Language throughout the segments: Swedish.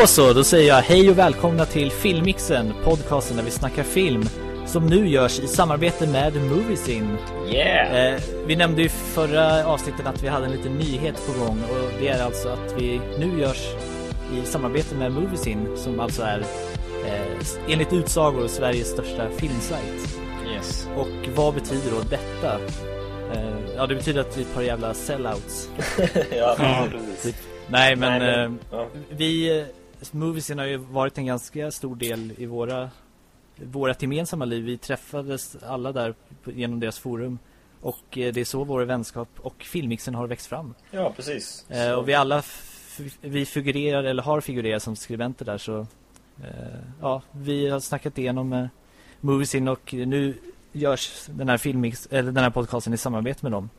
Då så, då säger jag hej och välkomna till Filmmixen, podcasten där vi snackar film som nu görs i samarbete med Moviesin. Yeah! Eh, vi nämnde ju förra avsnittet att vi hade en liten nyhet på gång och det är alltså att vi nu görs i samarbete med Moviesin som alltså är eh, enligt utsagor Sveriges största filmsajt. Yes. Och vad betyder då detta? Eh, ja, det betyder att vi är ett par jävla sellouts. ja, Ja, precis. Nej, men, Nej, men- eh, ja. vi, Moviesin har ju varit en ganska stor del i våra, vårat gemensamma liv. Vi träffades alla där genom deras forum. Och eh, det är så vår vänskap och filmmixen har växt fram. ja, precis. Eh, och vi alla vi figurerar eller har figurerat som skribenter där så eh, ja, vi har snackat igenom eh, Moviesin och nu görs den här filmmix eller den här podcasten i samarbete med dem.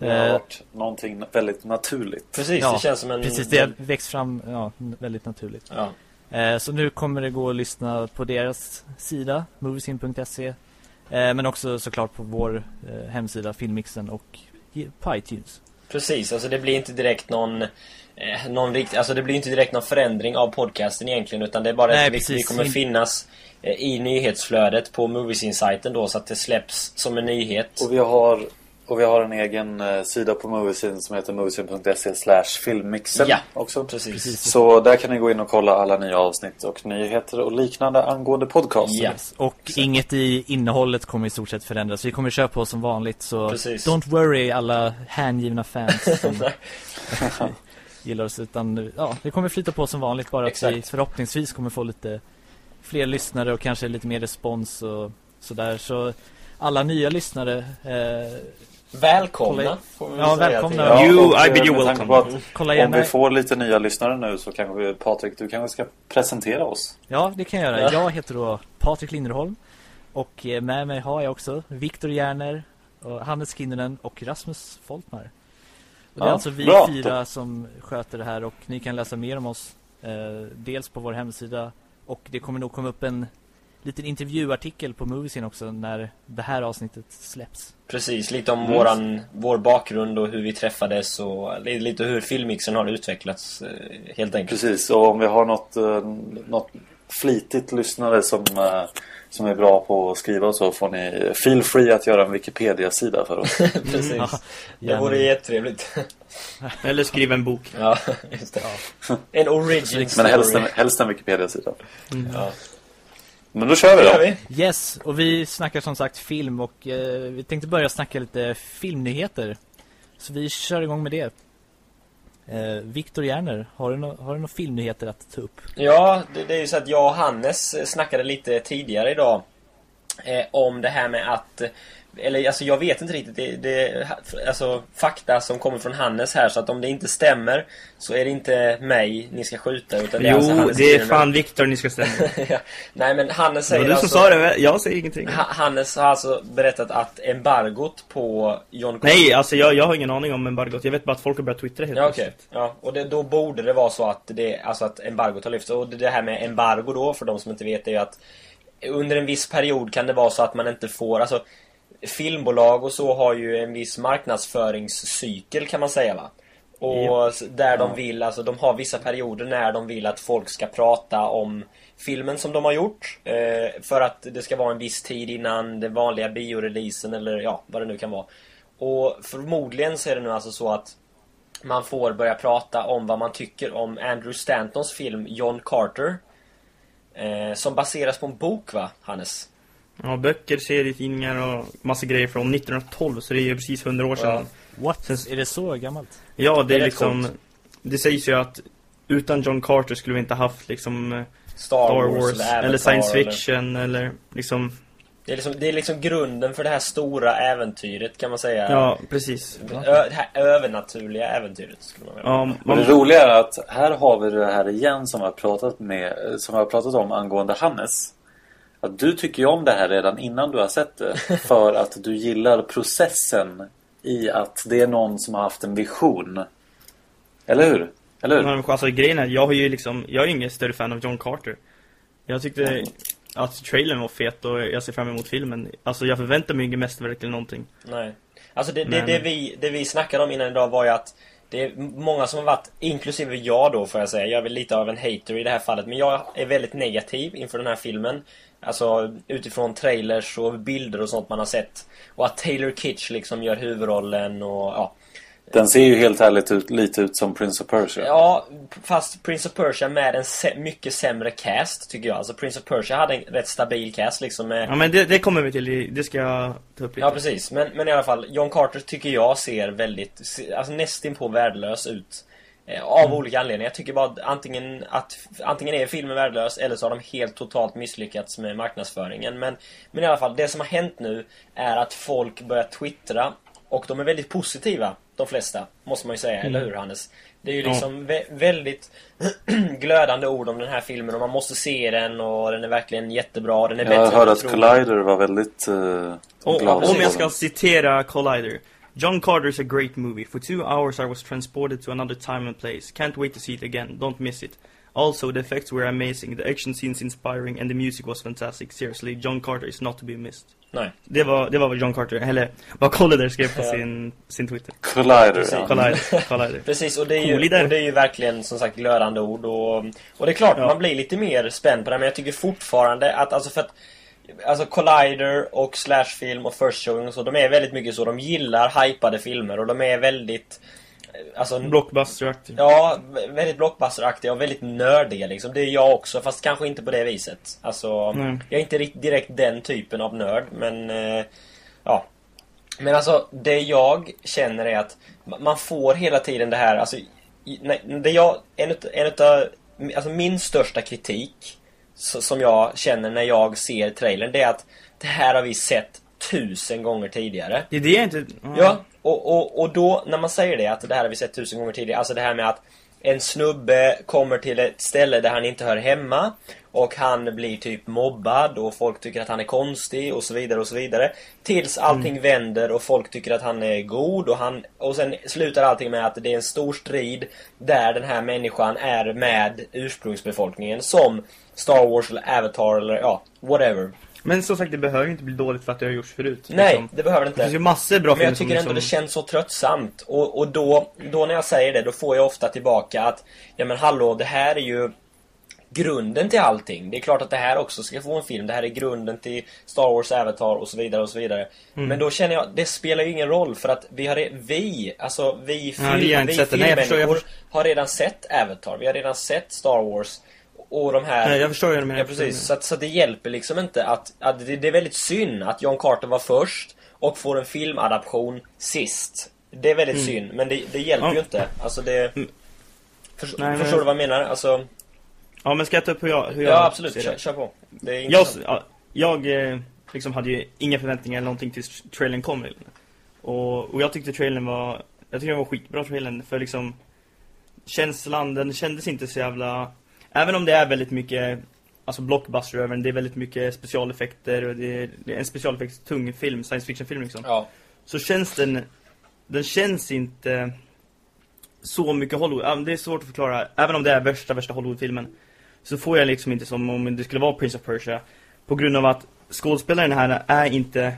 Det har Eh, varit någonting väldigt naturligt. Precis, Ja, det känns som en... Precis, det har växt fram ja, väldigt naturligt. Ja, Eh, så nu kommer det gå att lyssna på deras sida, moviesin.se. Eh, men också såklart på vår eh, hemsida, Filmmixen och på iTunes. precis. Alltså det blir inte direkt någon... Eh, någon rikt, alltså det blir inte direkt någon förändring av podcasten egentligen utan det är bara Nej, att vi kommer finnas eh, i nyhetsflödet på Moviesin-sajten då så att det släpps som en nyhet. Och vi har, och vi har en egen eh, sida på Moviesin som heter moviesin.se slash filmmixen Ja. också. Precis. Precis. Så där kan ni gå in och kolla alla nya avsnitt och nyheter och liknande angående podcasten. Ja. Och inget i innehållet kommer i stort sett förändras. Vi kommer köra på som vanligt så Precis. don't worry alla hängivna fans som gillar oss. Utan ja, det kommer flyta på som vanligt bara att vi Exakt. förhoppningsvis kommer få lite fler lyssnare och kanske lite mer respons och sådär. Så alla nya lyssnare eh, Välkomna, Ja, välkomna. Ja, You, och, I bid you welcome. att kolla Om vi får lite nya lyssnare nu så kanske vi, Patrik, du kanske ska presentera oss. Ja, det kan jag göra. Ja. Jag heter då Patrik Linderholm och eh, med mig har jag också Viktor Järner, och Hannes Kinnunen och Rasmus Foltmar. Och det är Ja, alltså vi bra. fyra som sköter det här och ni kan läsa mer om oss eh, dels på vår hemsida och det kommer nog komma upp en liten intervjuartikel på Moviesin också när det här avsnittet släpps. Precis, lite om Mm. våran, vår bakgrund och hur vi träffades och li- lite hur filmmixen har utvecklats eh, helt enkelt. Precis, och om vi har något, eh, något flitigt lyssnare som, eh, som är bra på att skriva och så får ni feel free att göra en Wikipedia-sida för oss. Precis. Ja, det vore jättetrevligt. Eller skriva en bok. ja, just det. En origin Men story. helst en, helst en Wikipedia-sida. Ja. Men då kör vi då. vi. Yes, och vi snackar som sagt film och eh, vi tänkte börja snacka lite filmnyheter. Så vi kör igång med det. Eh, Viktor Järner, har du, no har du några filmnyheter att ta upp? Ja, det, det är ju så att jag och Hannes snackade lite tidigare idag eh, om det här med att eh, eller alltså jag vet inte riktigt, det, det alltså fakta som kommer från Hannes här så att om det inte stämmer så är det inte mig ni ska skjuta utan det är Jo, alltså Hannes det är fan Viktor ni ska stämma. Ja. Nej men Hannes Det säger du som alltså, sa det, jag säger ingenting. Ha- Hannes har alltså berättat att embargot på John Nej, alltså jag, jag har ingen aning om embargot. Jag vet bara att folk har börjat twittra helt Ja okej, plötsligt. ja, och det, då borde det vara så att det, alltså att embargot har lyfts. Och det, det här med embargo då, för de som inte vet, är ju att under en viss period kan det vara så att man inte får, alltså filmbolag och så har ju en viss marknadsföringscykel kan man säga va. Och Ja. där de vill, alltså de har vissa perioder när de vill att folk ska prata om filmen som de har gjort. Eh, för att det ska vara en viss tid innan den vanliga bioreleasen eller ja, vad det nu kan vara. Och förmodligen så är det nu alltså så att man får börja prata om vad man tycker om Andrew Stantons film John Carter. Eh, som baseras på en bok va, Hannes? Ja, böcker, serietidningar och massa grejer från 1912, så det är ju precis 100 år sedan. What? Sen- Är det så gammalt? Ja, det Det är är liksom... coolt. Det sägs ju att utan John Carter skulle vi inte haft liksom eh, Star, Star Wars, Wars, eller, eller science fiction eller liksom... Det, är liksom, det är liksom grunden för det här stora äventyret kan man säga. Ja, precis. Ö, det här övernaturliga äventyret skulle man vilja Ja, Och det man, roliga är att här har vi det här igen som jag har pratat, med, som jag har pratat om angående Hannes. Att du tycker ju om det här redan innan du har sett det. För att du gillar processen i att det är någon som har haft en vision. Eller hur? Eller hur? alltså grejen är, jag har ju liksom... Jag är ju ingen större fan av John Carter. Jag tyckte att trailern var fet och jag ser fram emot filmen. Alltså jag förväntar mig inget mästerverk eller någonting. Nej. Alltså det, det, Men- det, vi, det vi snackade om innan idag var ju att det är många som har varit, inklusive jag då får jag säga, jag är väl lite av en hater i det här fallet, men jag är väldigt negativ inför den här filmen. Alltså utifrån trailers och bilder och sånt man har sett. Och att Taylor Kitsch liksom gör huvudrollen och ja. Den ser ju helt ärligt ut, lite ut som Prince of Persia. Ja, fast Prince of Persia med en sä mycket sämre cast tycker jag. Alltså Prince of Persia hade en rätt stabil cast liksom med... Ja men det, det kommer vi till, det ska jag ta upp lite. Ja precis, men, men i alla fall John Carter tycker jag ser väldigt, alltså nästinpå värdelös ut. Eh, av mm. olika anledningar. Jag tycker bara att antingen, att antingen är filmen värdelös eller så har de helt totalt misslyckats med marknadsföringen. Men, men i alla fall, det som har hänt nu är att folk börjar twittra och de är väldigt positiva, de flesta, måste man ju säga, mm. eller hur Hannes? Det är ju liksom vä väldigt glödande ord om den här filmen och man måste se den och den är verkligen jättebra. Den är jag bättre hörde att Collider var väldigt uh, glad. Om jag ska citera Collider. John Carter is a great movie. For two hours I was transported to another time and place. Can't wait to see it again. Don't miss it. Also, the effects were amazing, the action scenes inspiring and the music was fantastic. Seriously, John Carter is not to be missed. Nej. Det var, det var vad John Carter, eller vad Collider skrev på sin, sin Twitter. Collider, ja. Collider, Collider. Precis, och det, är ju, och det är ju verkligen som sagt glödande ord. Och, och det är klart, ja. man blir lite mer spänd på det, men jag tycker fortfarande att, alltså för att Alltså Collider och Slashfilm och First Showing och så, de är väldigt mycket så. De gillar hypade filmer och de är väldigt... Alltså, Blockbusteraktiga. Ja, väldigt blockbusteraktiga och väldigt nördiga liksom. Det är jag också, fast kanske inte på det viset. Alltså, Nej. jag är inte direkt den typen av nörd, men... Eh, ja. Men alltså, det jag känner är att man får hela tiden det här, alltså... Det jag... En, en utav... Alltså min största kritik som jag känner när jag ser trailern, det är att det här har vi sett tusen gånger tidigare. Det är det jag inte... Mm. Ja, och, och, och då när man säger det, att det här har vi sett tusen gånger tidigare, alltså det här med att en snubbe kommer till ett ställe där han inte hör hemma och han blir typ mobbad och folk tycker att han är konstig och så vidare och så vidare. Tills allting mm. vänder och folk tycker att han är god och han... Och sen slutar allting med att det är en stor strid där den här människan är med ursprungsbefolkningen som Star Wars eller Avatar eller ja, whatever. Men som sagt, det behöver ju inte bli dåligt för att det har gjorts förut. Nej, liksom. det behöver det inte. Det finns ju massor bra Men jag tycker ändå som... det känns så tröttsamt. Och, och då, då när jag säger det, då får jag ofta tillbaka att Ja men hallå, det här är ju grunden till allting. Det är klart att det här också ska få en film. Det här är grunden till Star Wars, Avatar och så vidare och så vidare. Mm. Men då känner jag, det spelar ju ingen roll för att vi har, vi, alltså vi, ja, vi, vi, vi filmmänniskor har redan sett Avatar. Vi har redan sett Star Wars och de här... Nej, jag förstår ju Ja, precis. Så, att, så att det hjälper liksom inte att... att det, det, är väldigt synd att John Carter var först och får en filmadaption sist. Det är väldigt mm. synd, men det, det hjälper ja. ju inte. Alltså det... Mm. Nej, förstår men... du vad jag menar? Alltså... Ja, men ska jag ta upp hur jag, hur jag Ja, absolut. Kör, kör, på. Det är jag, ja, jag eh, liksom hade ju inga förväntningar eller någonting till trailern kom. Och, och jag tyckte trailern var... Jag tyckte den var skitbra trailern, för liksom... Känslan, den kändes inte så jävla Även om det är väldigt mycket alltså blockbuster över den, det är väldigt mycket specialeffekter och det är, det är en specialeffekts tung film, science fiction film liksom. Ja. Så känns den den känns inte så mycket Hollywood. Det är svårt att förklara. Även om det är värsta värsta Hollywoodfilmen så får jag liksom inte som om det skulle vara Prince of Persia på grund av att skådespelaren här är inte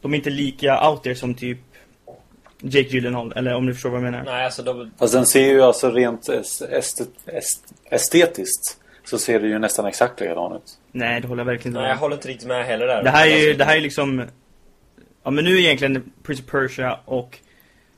de är inte lika out there som typ Jake Gyllenhaal, eller om du förstår vad jag menar. Nej, alltså då... Fast den ser ju alltså rent estet, estetiskt så ser det ju nästan exakt likadan ut. Nej, det håller jag verkligen inte med. Nej, jag håller inte riktigt med heller där. Det här är ju, det här är liksom... Ja, men nu är egentligen Prince of Persia och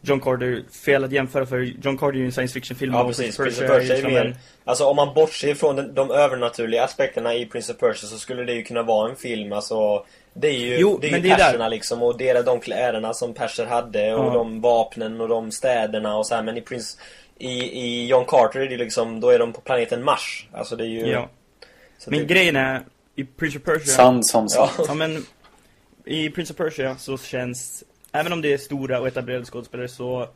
John Carter fel att jämföra för John Carter är ju en science fiction film Ja, precis. Prince of Persia är, är mer... En... Alltså om man bortser från den, de övernaturliga aspekterna i Prince of Persia så skulle det ju kunna vara en film, alltså det är ju, jo, det är ju det perserna där. liksom och det är de kläderna som perser hade och ja. de vapnen och de städerna och så här. Men i Prince i, i John Carter är det liksom, då är de på planeten Mars. Alltså det är ju... Ja. men det... grejen är, i Prince of Persia... Sand som sant. Ja. ja, men i Prince of Persia så känns, även om det är stora och etablerade skådespelare så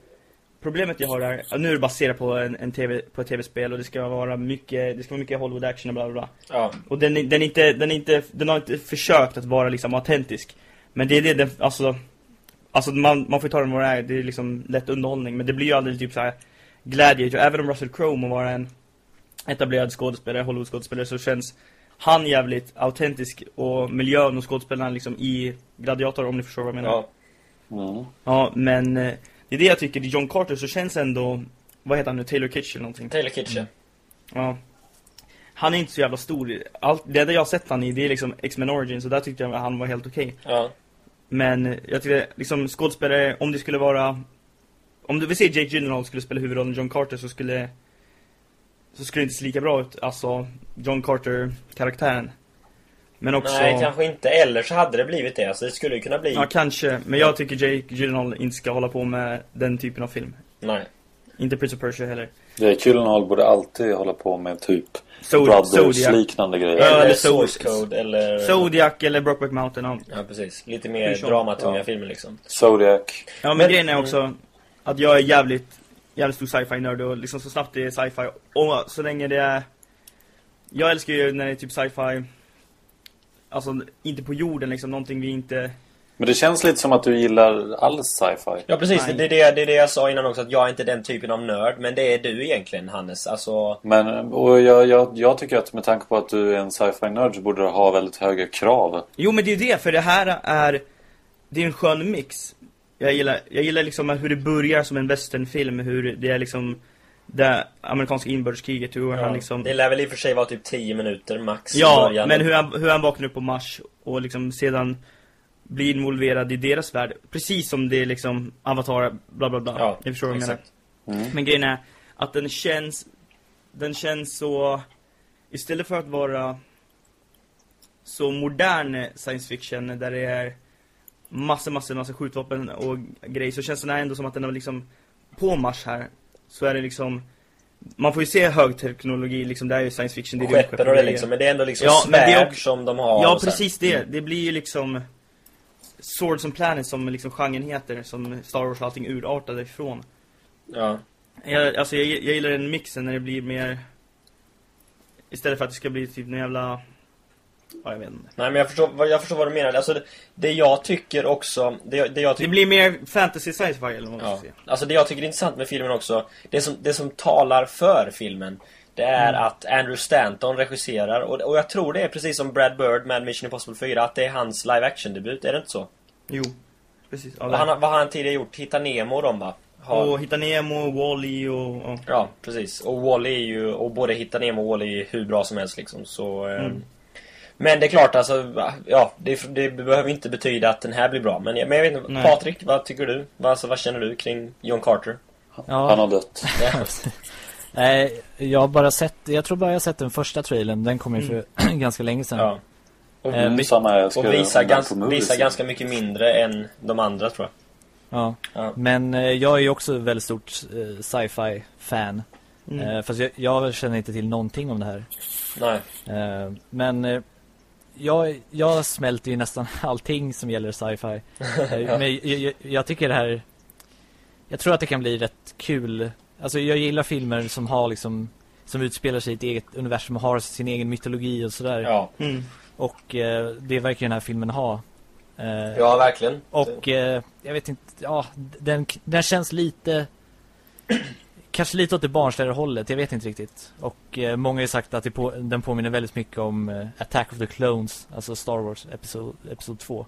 Problemet jag har där, nu är det baserat på en, en TV, på ett tv-spel och det ska vara mycket, det ska vara mycket Hollywood action och bla bla bla. Ja. Och den, den, inte, den, inte, den har inte försökt att vara liksom autentisk. Men det är det, den, alltså, alltså man, man får ta den vad det är, det är liksom lätt underhållning. Men det blir ju aldrig typ så här Gladiator, även om Russell Crowe må vara en etablerad skådespelare, Hollywood-skådespelare, så känns han jävligt autentisk och miljön och skådespelarna liksom i Gladiator, om ni förstår vad jag menar. Ja. Mm. Ja, men eh, det är det jag tycker, i John Carter så känns ändå vad heter han nu, Taylor Kitsch eller någonting. Taylor Kitsch. Ja. Han är inte så jävla stor. Allt, det enda jag har sett han i, det är liksom X-Men Origins, så där tyckte jag att han var helt okej. Ja. Men jag tycker liksom skådespelare, om det skulle vara Om du vill se Jake Gyllenhaal skulle spela huvudrollen John Carter så skulle Så skulle det inte se lika bra ut, alltså John Carter-karaktären Men också Nej, kanske inte. Eller så hade det blivit det. Alltså det skulle ju kunna bli... Ja, kanske, men jag tycker Jake Gyllenhaal inte ska hålla på med den typen av film Nej. Inte Prince of Persia heller Jake Gyllenhaal borde alltid hålla på med typ Zod- Brothers-liknande grejer. Ja, eller eller Source Code eller... Zodiac eller Brokeback Mountain, ja. Precis. Lite mer dramatunga ja. filmer liksom. Zodiac. Ja men, Men- grejen är också att jag är jävligt, jävligt stor sci-fi nörd och liksom så snabbt det är sci-fi och så länge det är Jag älskar ju när det är typ sci-fi Alltså inte på jorden liksom, någonting vi inte Men det känns lite som att du gillar all sci-fi. Ja, precis. Nej. Det är det, det är det jag sa innan också. Att jag är inte den typen av nörd. Men det är du egentligen, Hannes. Alltså... Men och jag, jag, jag tycker att med tanke på att du är en sci-fi-nörd så borde du ha väldigt höga krav. Jo men det är det, för det här är Det är en skön mix Jag gillar, jag gillar liksom hur det börjar som en westernfilm, hur det är liksom Det amerikanska inbördeskriget, hur han liksom Det lär väl i och för sig vara typ 10 minuter max Ja, början. men hur han, hur han vaknar upp på Mars och liksom sedan blir involverad i deras värld. Precis som det är liksom Avatar, bla bla bla. Ja, Ni förstår vad jag menar. Mm. Men grejen är att den känns, den känns så, istället för att vara så modern science fiction där det är massor, massor, massor skjutvapen och grejer så känns den här ändå som att den är liksom på Mars här. Så är det liksom man får ju se högteknologi, liksom det är ju science fiction, det är och det grejer. liksom. Men det är ändå liksom Ja, det svärd också- som de har. Ja, precis det. Det blir ju liksom Swords and Planets som liksom genren heter, som Star Wars och allting urartade ifrån. Ja. Jag, alltså jag, jag gillar den mixen när det blir mer Istället för att det ska bli typ någon jävla Ja, jag vet inte. Nej, men jag förstår, jag förstår vad du menar. Alltså, det, det jag tycker också... Det, det jag Det tycker... blir mer fantasy sci-fi eller vad man Ja. säga. Alltså det jag tycker är intressant med filmen också, det som, det som talar för filmen, det är Mm. att Andrew Stanton regisserar, och, och jag tror det är precis som Brad Bird med Mission Impossible 4, att det är hans live action-debut, är det inte så? Jo, precis. Ja, Vad han, vad har han tidigare gjort? Hitta Nemo och de va? Har, och Hitta Nemo, Wall-E och... och Ja, precis. Och Wall-E är ju, och både Hitta Nemo och Wall-E är hur bra som helst liksom, så... eh, Mm. Men det är klart alltså, ja, det, det behöver inte betyda att den här blir bra. Men, jag- men jag vet inte, Nej. Patrik, vad tycker du? Vad, alltså, vad känner du kring John Carter? Ja. Han har dött. Nej, jag har bara sett, jag tror bara jag har sett den första trailern. Den kom ju för ganska länge sedan. Ja. Och, Eh, Mm, samma och visar, gans, visar ganska mycket mindre än de andra tror jag. Ja. Ja. Men eh, jag är ju också väldigt stort eh, sci-fi fan. mm. Eh, fast jag, jag känner inte till någonting om det här. Nej. Eh, men eh, jag, jag smälter ju nästan allting som gäller sci-fi. Men jag, jag, jag tycker det här Jag tror att det kan bli rätt kul Alltså jag gillar filmer som har liksom Som utspelar sig i ett eget universum och har sin egen mytologi och sådär Ja. Mm. Och eh, det verkar den här filmen ha Eh, ja, verkligen. Och eh, jag vet inte, ja den, den känns lite Kanske lite åt det barnsligare hållet, jag vet inte riktigt Och eh, många har ju sagt att det på, den påminner väldigt mycket om eh, Attack of the Clones Alltså Star Wars Episod, episod 2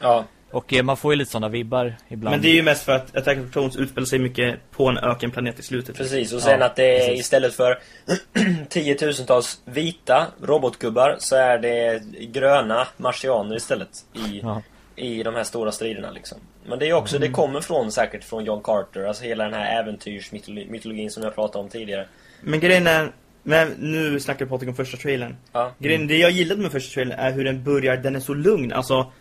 Ja. Och eh, man får ju lite sådana vibbar ibland Men det är ju mest för att Attack of the Clones utspelar sig mycket på en ökenplanet i slutet. Precis, och sen Ja, att det är precis. istället för tiotusentals vita robotgubbar så är det gröna marsianer istället i, Ja. i de här stora striderna liksom. Men det är också, Mm. det kommer från säkert från John Carter, alltså hela den här äventyrsmytologin som jag pratade om tidigare. Men grejen är, men nu snackar Patrik om första trailern. Ja. Grejen, det jag gillade med första trailern är hur den börjar, den är så lugn. Alltså,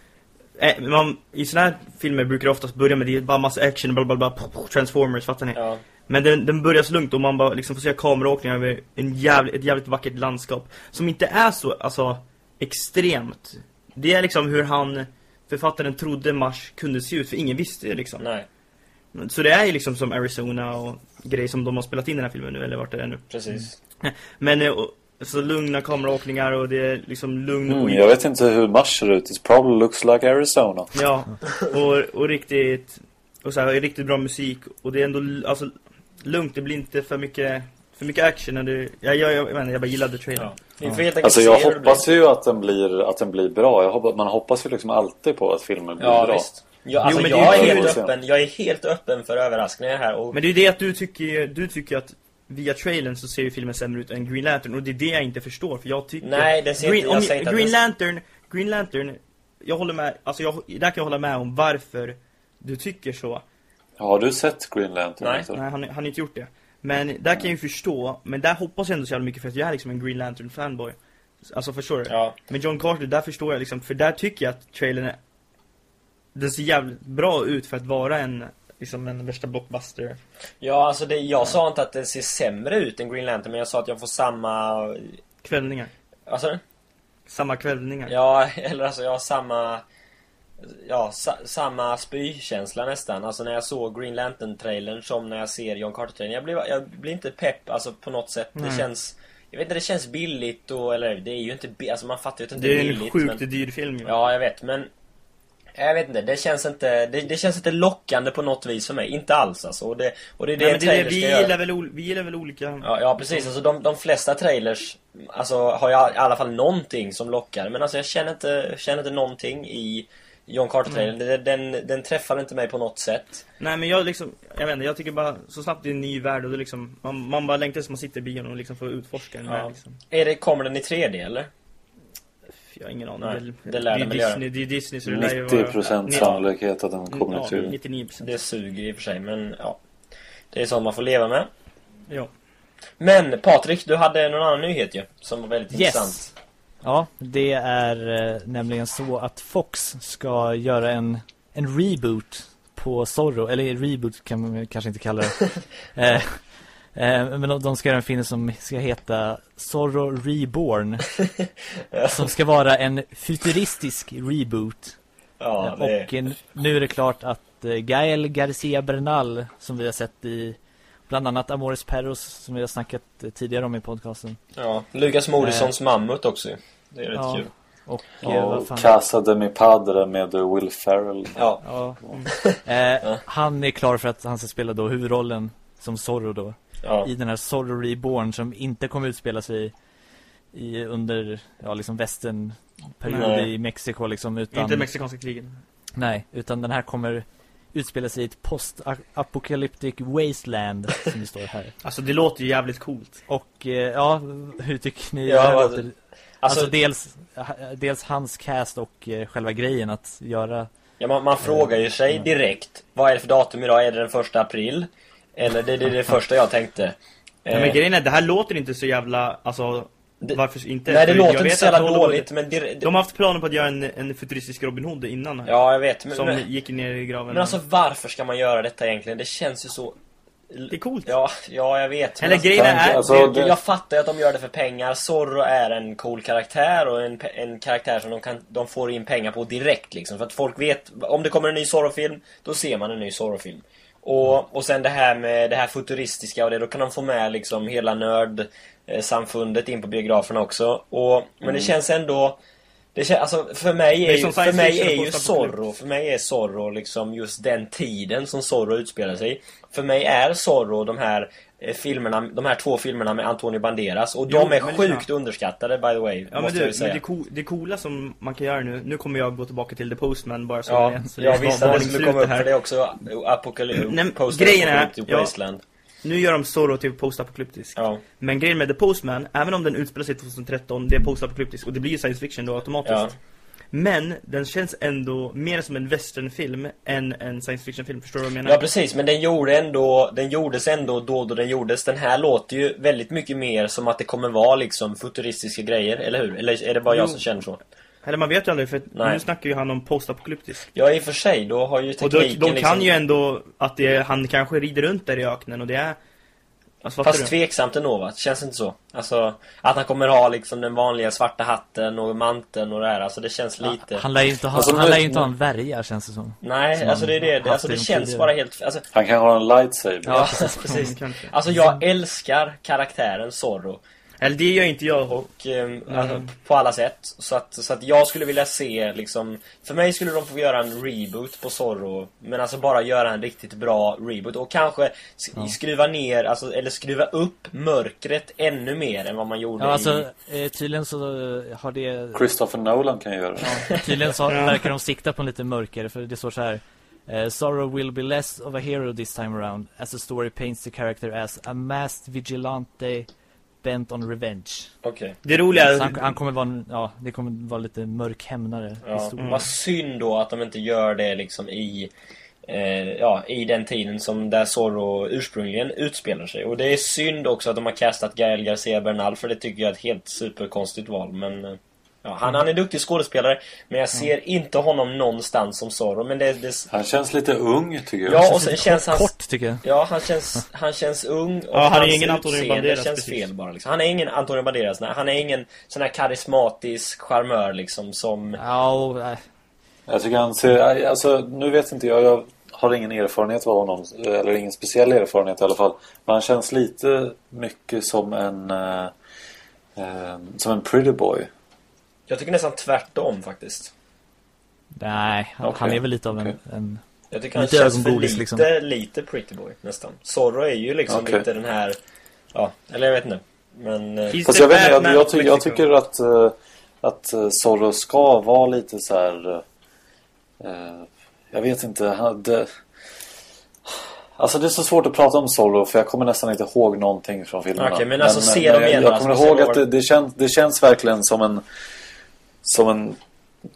eh, man, i såna här filmer brukar det oftast börja med det är bara massa action, bla bla bla, transformers, fattar ni? Ja. Men den, den börjar så lugnt och man bara liksom får se kameraåkningar över en jävligt, ett jävligt vackert landskap. Som inte är så, alltså, extremt. Det är liksom hur han, författaren trodde Mars kunde se ut, för ingen visste det liksom. Nej, Så det är ju liksom som Arizona och grejer som de har spelat in i den här filmen nu, eller vart är det nu? precis. Men eh, och, så lugna kameraåkningar och det är liksom lugn Mm, jag vet inte hur Mars ser ut. It probably looks like Arizona. Ja, och, och riktigt och så här, riktigt bra musik och det är ändå alltså lugnt, det blir inte för mycket för mycket action när du, jag, jag, jag, jag, jag bara gillade trailern. Ja. Alltså jag hoppas ju att den blir, att den blir bra. Jag hoppas, man hoppas ju liksom alltid på att filmen blir Ja, bra. visst. Ja, alltså, Jo, men jag, är helt öppen, jag är helt öppen för överraskningar här och Men det är det att du tycker, du tycker att via trailern så ser ju filmen sämre ut än Green Lantern och det är det jag inte förstår för jag tycker Nej, den ser Green, inte- jag om, säger inte Green Lantern, Green Lantern Jag håller med, alltså jag, där kan jag hålla med om varför du tycker så Har du sett Green Lantern? Nej. Victor? Nej, han, han har inte gjort det Men där kan jag ju förstå, men där hoppas jag ändå så jävla mycket för att jag är liksom en Green Lantern fanboy. Alltså förstår du? Ja, Men John Carter, där förstår jag liksom, för där tycker jag att trailern är Den ser jävligt bra ut för att vara en, liksom en värsta blockbuster. Ja alltså det, jag sa inte att det ser sämre ut än Green Lantern men jag sa att jag får samma... Kvällningar. Alltså? Samma kvällningar. Ja, eller alltså jag har samma... Ja, sa, samma spykänsla nästan. Alltså när jag såg Green Lantern-trailern som när jag ser John Carter-trailern. Jag blir, jag blir inte pepp alltså på något sätt. Det Nej. känns... Jag vet inte, det känns billigt och... Eller det är ju inte... Alltså man fattar ju att det inte Det är är en billigt. sjukt men, dyr film ju. Ja, jag vet, men... Jag vet inte, det känns inte, det, det känns inte lockande på något vis för mig. Inte alls alltså. Och det, och det är det Nej, det är, trailer vi, gillar väl, vi gillar väl olika... Ja, ja precis. Alltså de, de flesta trailers alltså, har jag i alla fall någonting som lockar. Men alltså jag känner inte, känner inte någonting i John Carter-trailern. Den, den, den träffar inte mig på något sätt. Nej men jag liksom, jag vet inte, jag tycker bara så snabbt det är en ny värld och det liksom, man, man bara längtar som man sitter i bion och liksom får utforska en Ja. värld liksom. Är det, kommer den i 3D eller? Jag har ingen aning. Nej, det, det lär är den väl Disney, det är Disney så det lär ju vara... 90% sannolikhet att den kommer Ja, till 99%. Det suger i och för sig, men ja. Det är sånt man får leva med. Ja. Men Patrik, du hade någon annan nyhet ju. Som var väldigt Yes. intressant. Ja, det är eh, nämligen så att Fox ska göra en, en reboot på Zorro, eller reboot kan man kanske inte kalla det. eh, eh, men de, de ska göra en film som ska heta Zorro Reborn. som ska vara en futuristisk reboot. Ja, det Och nu är det klart att eh, Gael Garcia Bernal, som vi har sett i bland annat Amores Perros, som vi har snackat eh, tidigare om i podcasten. Ja, Lukas Moodyssons mammut också. Det är rätt Ja. kul. Och eh, Och fan... Casa de mi Padre med Will Ferrell. Ja, Ja. Eh, han är klar för att han ska spela då huvudrollen som Zorro då. ja. I den här Zorro Reborn som inte kommer utspela sig i, under, ja liksom västern period Nej. i Mexiko liksom utan Inte mexikanska kriget. Nej, utan den här kommer utspela sig i ett post-apocalyptic wasteland som det står här. Alltså det låter ju jävligt coolt. Och eh, ja, hur tycker ni Ja, vad- låter? Alltså, Alltså, dels, dels hans cast och eh, själva grejen att göra ja, man, man frågar ju sig direkt. Vad är det för datum idag? Är det den första april? Eller det, det är det första jag tänkte. Nej, men Eh, grejen är, det här låter inte så jävla, alltså Det- varför inte? nej, det jag låter inte så jävla dåligt, men det, De har haft planer på att göra en, en futuristisk Robin Hood innan. Ja, jag vet. Men, som men, gick ner i graven. men alltså varför ska man göra detta egentligen? Det känns ju så... det är coolt. Ja, ja jag vet. Eller alltså, grejen är, alltså, jag, det- jag fattar ju att de gör det för pengar. Zorro är en cool karaktär och en, en karaktär som de, kan, de får in pengar på direkt liksom. För att folk vet, om det kommer en ny Zorro-film, då ser man en ny Zorro-film. Och, och sen det här med det här futuristiska och det, då kan de få med liksom hela nördsamfundet in på biograferna också. Och, men det känns ändå... Det känns, alltså för mig Mm. Är ju, för mig är ju. Zorro, för mig är Zorro liksom just den tiden som Zorro utspelar sig. För mig är Zorro de här eh, filmerna, de här två filmerna med Antonio Banderas och Jo, de är men sjukt lyssna. underskattade by the way, Ja men måste du, jag ju men säga. det, co det coola som man kan göra nu, nu kommer jag gå tillbaka till The Postman bara så Ja, igen, så jag visste att det skulle komma upp här. för det också apokalyp, Nej, men post grejen är- ja. Nu gör de Zorro till postapokalyptisk. Ja, Men grejen med The Postman, även om den utspelar sig 2013, det är postapokalyptisk och det blir ju science fiction då automatiskt. ja. Men den känns ändå mer som en westernfilm än en science fiction-film, förstår du vad jag menar? Ja precis, men den gjorde ändå, den gjordes ändå då då den gjordes. Den här låter ju väldigt mycket mer som att det kommer vara liksom futuristiska grejer, eller hur? Eller är det bara jag Jo. som känner så? Eller man vet ju aldrig, för Nej. nu snackar ju han om postapokalyptisk. Ja i och för sig, då har ju Och då, tekniken de kan liksom... ju ändå att det, är- han kanske rider runt där i öknen och det är... Alltså Fast du? tveksamt ändå va? Känns inte så? Alltså, att han kommer ha liksom den vanliga svarta hatten och manteln och det här, alltså det känns lite... Han lär ju inte ha, Alltså, han lär ju inte ha en värja känns det som Nej, som alltså det är det, det, alltså det de känns tidigare. bara helt... Alltså, Han kan ha en lightsaber. ja, precis. Mm. Alltså jag älskar karaktären Zorro. Eller det gör inte jag. Och eh, alltså, på alla sätt. Så att, så att jag skulle vilja se liksom... För mig skulle de få göra en reboot på Zorro. Men alltså bara göra en riktigt bra reboot. Och kanske sk- skruva ner, alltså, eller skruva upp mörkret ännu mer än vad man gjorde Ja, alltså i... eh, tydligen så eh, har det Christopher Nolan kan göra det. Tydligen så Ja. verkar de sikta på en lite mörkare för det står så här eh, Sorrow will be less of a hero this time around as the story paints the character as a masked vigilante bent on revenge. Okej. Det roliga... Så han, han kommer vara, ja, det kommer vara lite mörk hämnare Ja, historia. vad synd då att de inte gör det liksom i eh, ja, i den tiden som där Zorro ursprungligen utspelar sig. Och det är synd också att de har castat Gael Garcia Bernal för det tycker jag är ett helt superkonstigt val. Men eh, ja, han, han är duktig skådespelare men jag ser inte honom någonstans som Zorro. Men det, det Han känns lite ung tycker jag. Ja, och sen känns han... Kort tycker jag. Ja, han känns, han känns ung och Ja, han är ingen Antonio Banderas känns precis. fel bara liksom. Han är ingen Antonio Banderas, nej. Han är ingen sån här karismatisk charmör liksom som... Ja, och, äh, Jag tycker han ser, alltså nu vet inte jag, jag har ingen erfarenhet av honom, eller ingen speciell erfarenhet i alla fall. Men han känns lite mycket som en, eh, eh, som en pretty boy. Jag tycker nästan tvärtom faktiskt. nej, han, Okej, han är väl lite av en, okej. en Jag tycker han Lite känns för ögongodis, lite, liksom. lite pretty boy nästan. Zorro är ju liksom Okej. lite den här... Ja, eller jag vet inte. Men... eh, He's Fast jag, vet, inte, jag, jag, of ty, jag tycker att, eh, att eh, Zorro ska vara lite så här. eh, jag vet inte. Han, det, alltså det är så svårt att prata om Zorro för jag kommer nästan inte ihåg någonting från filmerna. Okej, men alltså se dem jag, igen, jag alltså, kommer ihåg att det, det, känns, det känns verkligen som en som en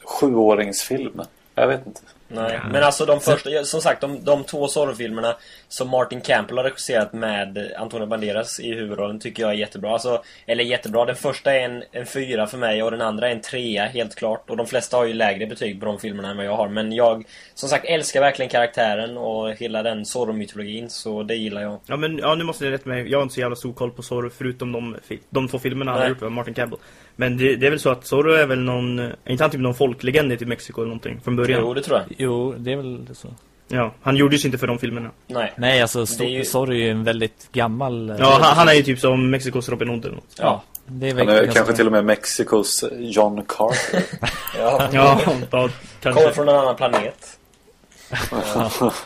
sjuåringsfilm. Jag vet inte. Nej, men alltså de första, som sagt, de, de två Zorro-filmerna som Martin Campbell har regisserat med Antonio Banderas i huvudrollen tycker jag är jättebra. Alltså, eller jättebra. Den första är en, en fyra för mig och den andra är en trea, helt klart. Och de flesta har ju lägre betyg på de filmerna än vad jag har. Men jag, som sagt, älskar verkligen karaktären och hela den Zorro-mytologin, så det gillar jag. Ja men ja, nu måste jag rätta mig. Jag har inte så jävla stor koll på Zorro förutom de, de två filmerna han har gjort med Martin Campbell. Men det, det är väl så att Zorro är väl någon, är inte han typ någon folklegend i Mexiko eller någonting från början? Jo, det tror jag. Jo, det är väl så. Ja, han gjordes ju inte för de filmerna. Nej. Nej, alltså, är ju- sto- Sorry är ju en väldigt gammal... eh, Ja, han, han är ju typ som Mexikos Robin Hood eller något. Ja, det är Han är kanske till och med Mexikos John Carter. Ja, Ja, ja kanske. Kommer från en annan planet.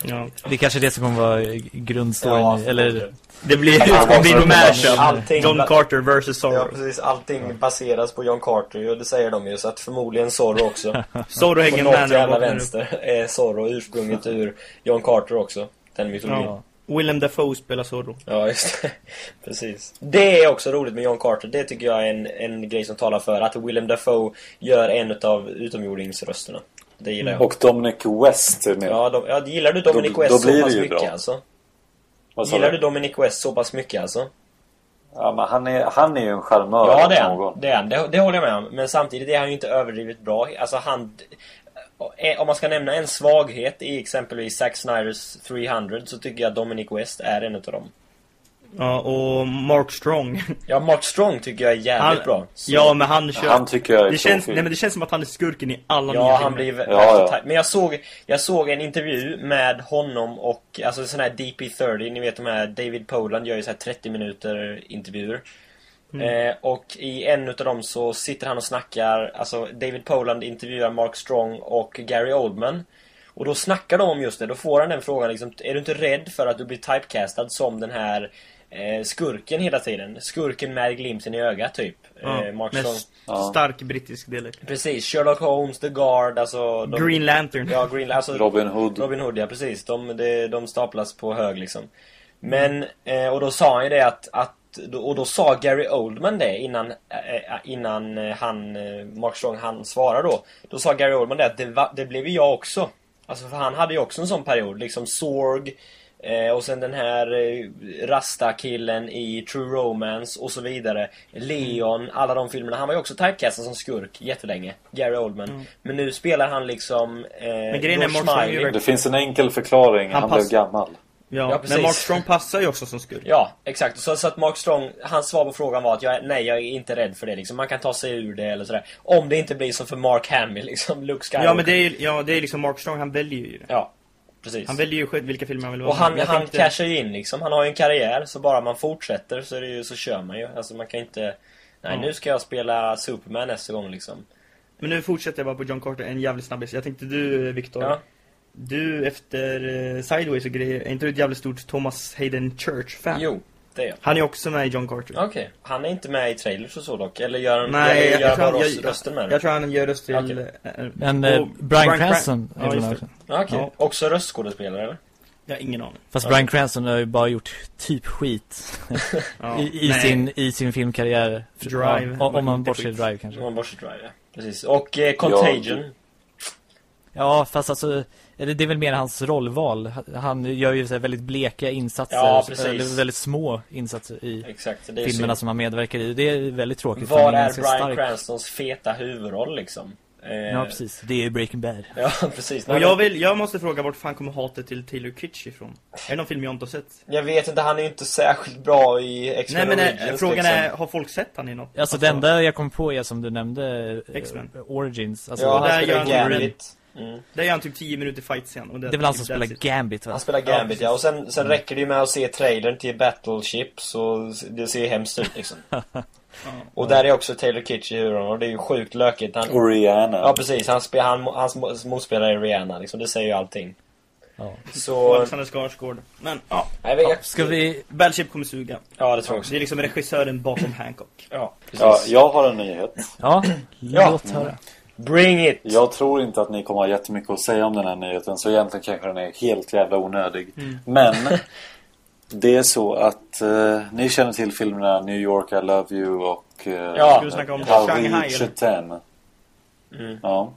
Ja. Det är kanske det som kommer vara grundstoryn, Ja, eller... Det blir, Han det blir var nog så- mashup. Allting- John Carter vs Zorro. Ja, precis. Allting baseras på John Carter och det säger de ju, så att förmodligen Zorro också. Zorro hänger med jävla vänster är Zorro ursprunget ur John Carter också. Den mytologin. Ja. Ja. Willem Dafoe spelar Zorro. just det. Precis. Det är också roligt med John Carter. Det tycker jag är en, en grej som talar för att Willem Dafoe gör en av utomjordingsrösterna. Det gillar jag. Och Dominic West är med. Ja, de, ja, gillar du Dominic Då- West då så pass mycket bra. alltså? Gillar du? Dominic West så pass mycket alltså? Ja, men han är, han är ju en charmör. Ja, det är någon. Det, är. Det, det håller jag med om. Men samtidigt är han ju inte överdrivet bra. Alltså han... eh, Om man ska nämna en svaghet i exempelvis Zack Snyders 300 så tycker jag Dominic West är en utav dem. Ja, och Mark Strong. Ja, Mark Strong tycker jag är jävligt Han, bra. Så- ja, men han kör... Han tycker jag är det känns, fin. nej, men det känns som att han är skurken i alla Ja, filmer. han blir Ja, värsta ja. typ. Men jag såg, jag såg en intervju med honom och, alltså sån här DP30, ni vet de här, David Poland gör ju så här 30 minuter intervjuer. Eh, och i en utav dem så sitter han och snackar, alltså David Poland intervjuar Mark Strong och Gary Oldman. Och då snackar de om just det, då får han den frågan liksom, är du inte rädd för att du blir typecastad som den här eh, skurken hela tiden? Skurken med glimten i ögat typ. Ja, Eh, med. Ja. stark brittisk dialekt. Precis, Sherlock Holmes, The Guard, alltså... de- Green Lantern. Ja, Green alltså, Robin Hood. Robin Hood, ja precis. De, de, de staplas på hög liksom. Men, eh, och då sa han ju det att, att och då sa Gary Oldman det innan, eh, innan eh, han, eh, Mark Strong, han svarade då. Då sa Gary Oldman det att det, det blev ju jag också. Alltså för han hade ju också en sån period, liksom Sorg, eh, och sen den här eh, Rasta-killen i True Romance och så vidare. Leon, alla de filmerna. Han var ju också typecastad som skurk jättelänge. Gary Oldman. Men nu spelar han liksom... Eh, Men grejen är Mark Det finns en enkel förklaring. Han Han, blev gammal. Ja, Ja, precis. men Mark Strong passar ju också som skurk. Ja, exakt. Så, så att Mark Strong, hans svar på frågan var att jag, nej, jag är inte rädd för det liksom. Man kan ta sig ur det eller sådär. Om det inte blir som för Mark Hamill liksom, Luke Skywalker. Ja, men det är, ja, det är liksom Mark Strong, han väljer ju det. Ja. Precis. Han väljer ju vilka filmer han vill vara Och han, med. Han tänkte- cashar ju in liksom. Han har ju en karriär. Så bara man fortsätter så, är ju, så kör man ju. Alltså man kan inte... Nej, Ja. nu ska jag spela Superman nästa gång liksom. Men nu fortsätter jag bara på John Carter, en jävligt snabbis. Jag tänkte du, Victor. Ja. Du, efter eh, Sideways och grejer, är inte du ett jävligt stort Thomas Hayden Church-fan? Jo, det är jag. Han är också med i John Carter. Okej. Han är inte med i trailers och så dock? Eller gör han... Nej, eller jag, gör jag, tror bara jag, rösten med jag, det? tror han gör röst till... Okej. eh, Men och eh, Brian Cran- Cranston är Ja, också. Okej. Ja. Också röstskådespelare eller? Jag har ingen aning. Fast Ja. Brian Cranston har ju bara gjort typ skit Ja. i, i, sin, i sin filmkarriär. Drive. Ja, om om man bortser. Drive Om kanske. man bortser Drive, ja. Precis. Och eh, Contagion. Ja, fast alltså, eller det är väl mer hans rollval. Han gör ju så här väldigt bleka insatser. Ja, precis. Eller väldigt små insatser i Exakt. Det är filmerna synd. som han medverkar i. Det är väldigt tråkigt. Var han är ganska Brian stark. Cranstons feta huvudroll liksom? Eh, Ja, precis. Det är ju Breaking Bad. Ja, precis. Och jag, vill, jag måste fråga vart fan kommer hatet till Taylor Kitsch ifrån? Är det någon film jag inte har sett? Jag vet inte, han är ju inte särskilt bra i X-Men Nej men eh, Origins, frågan liksom. är, har folk sett han i något? Alltså, det enda jag kom på är som du nämnde eh, X-Men. Origins. Alltså, Ja, där han gör spelar han Gambit. Mm. Där gör han typ 10 minuter fight sen och det är väl han som that's spelar it. Gambit va? Han spelar Ja, Gambit, ja. Och sen, sen räcker det ju med att se trailern till Battleship så det ser ju hemskt ut liksom. Ja. Och där är också Taylor Kitsch i huvudrollen och det är ju sjukt lökigt. Han, Och Rihanna. ja precis, han spe, han, hans motspelare är Rihanna liksom, det säger ju allting. Ja. Så... Alexander Skarsgård. Men ja, Jag vet, jag, Ska vi... Battleship kommer suga. Ja, det tror jag också. Det är liksom regissören bakom Hancock. Ja, precis. Ja, jag har en nyhet. Ja, Ja. låt höra. Bring it! Jag tror inte att ni kommer ha jättemycket att säga om den här nyheten så egentligen kanske den är helt jävla onödig. Mm. Men det är så att eh, ni känner till filmerna New York I Love You och eh, Ja. Om eller? Chetan. Mm. Ja.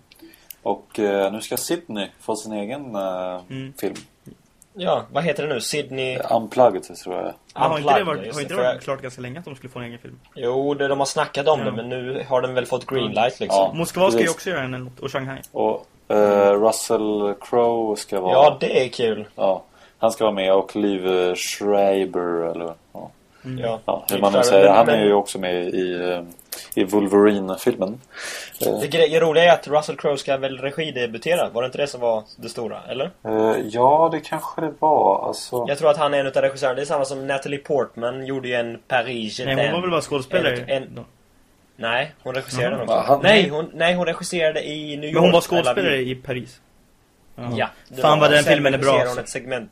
Och eh, nu ska Sydney få sin egen eh, Mm. film. Ja, vad heter det nu? Sydney... Unplugged tror jag. Men har inte det varit, har inte det, varit klart ganska länge att de skulle få en egen film? Jo, det, de har snackat om Ja. det men nu har den väl fått greenlight liksom. Ja. Moskva ska ju också göra en och Shanghai. Och eh, Russell Crowe ska vara... Ja, det är kul. ja, han ska vara med och Liv Schreiber eller... Ja. Mm. Ja, Ja, hur man nu säger. Han är ju också med i, eh, i Wolverine-filmen. Eh, Det gre- roliga är att Russell Crowe ska väl regidebutera? Var det inte det som var det stora? Eller? eh, ja, det kanske det var. Alltså, Jag tror att han är en av regissörerna. Det är samma som Natalie Portman gjorde ju en Paris Nej, hon var väl bara skådespelare? En- en-. Nej, hon regisserade Ja, också. han- Nej, hon, nej, hon regisserade i New York. Men hon var skådespelare i Paris. Ja. det Fan var- vad den filmen är bra. hon alltså. ett segment.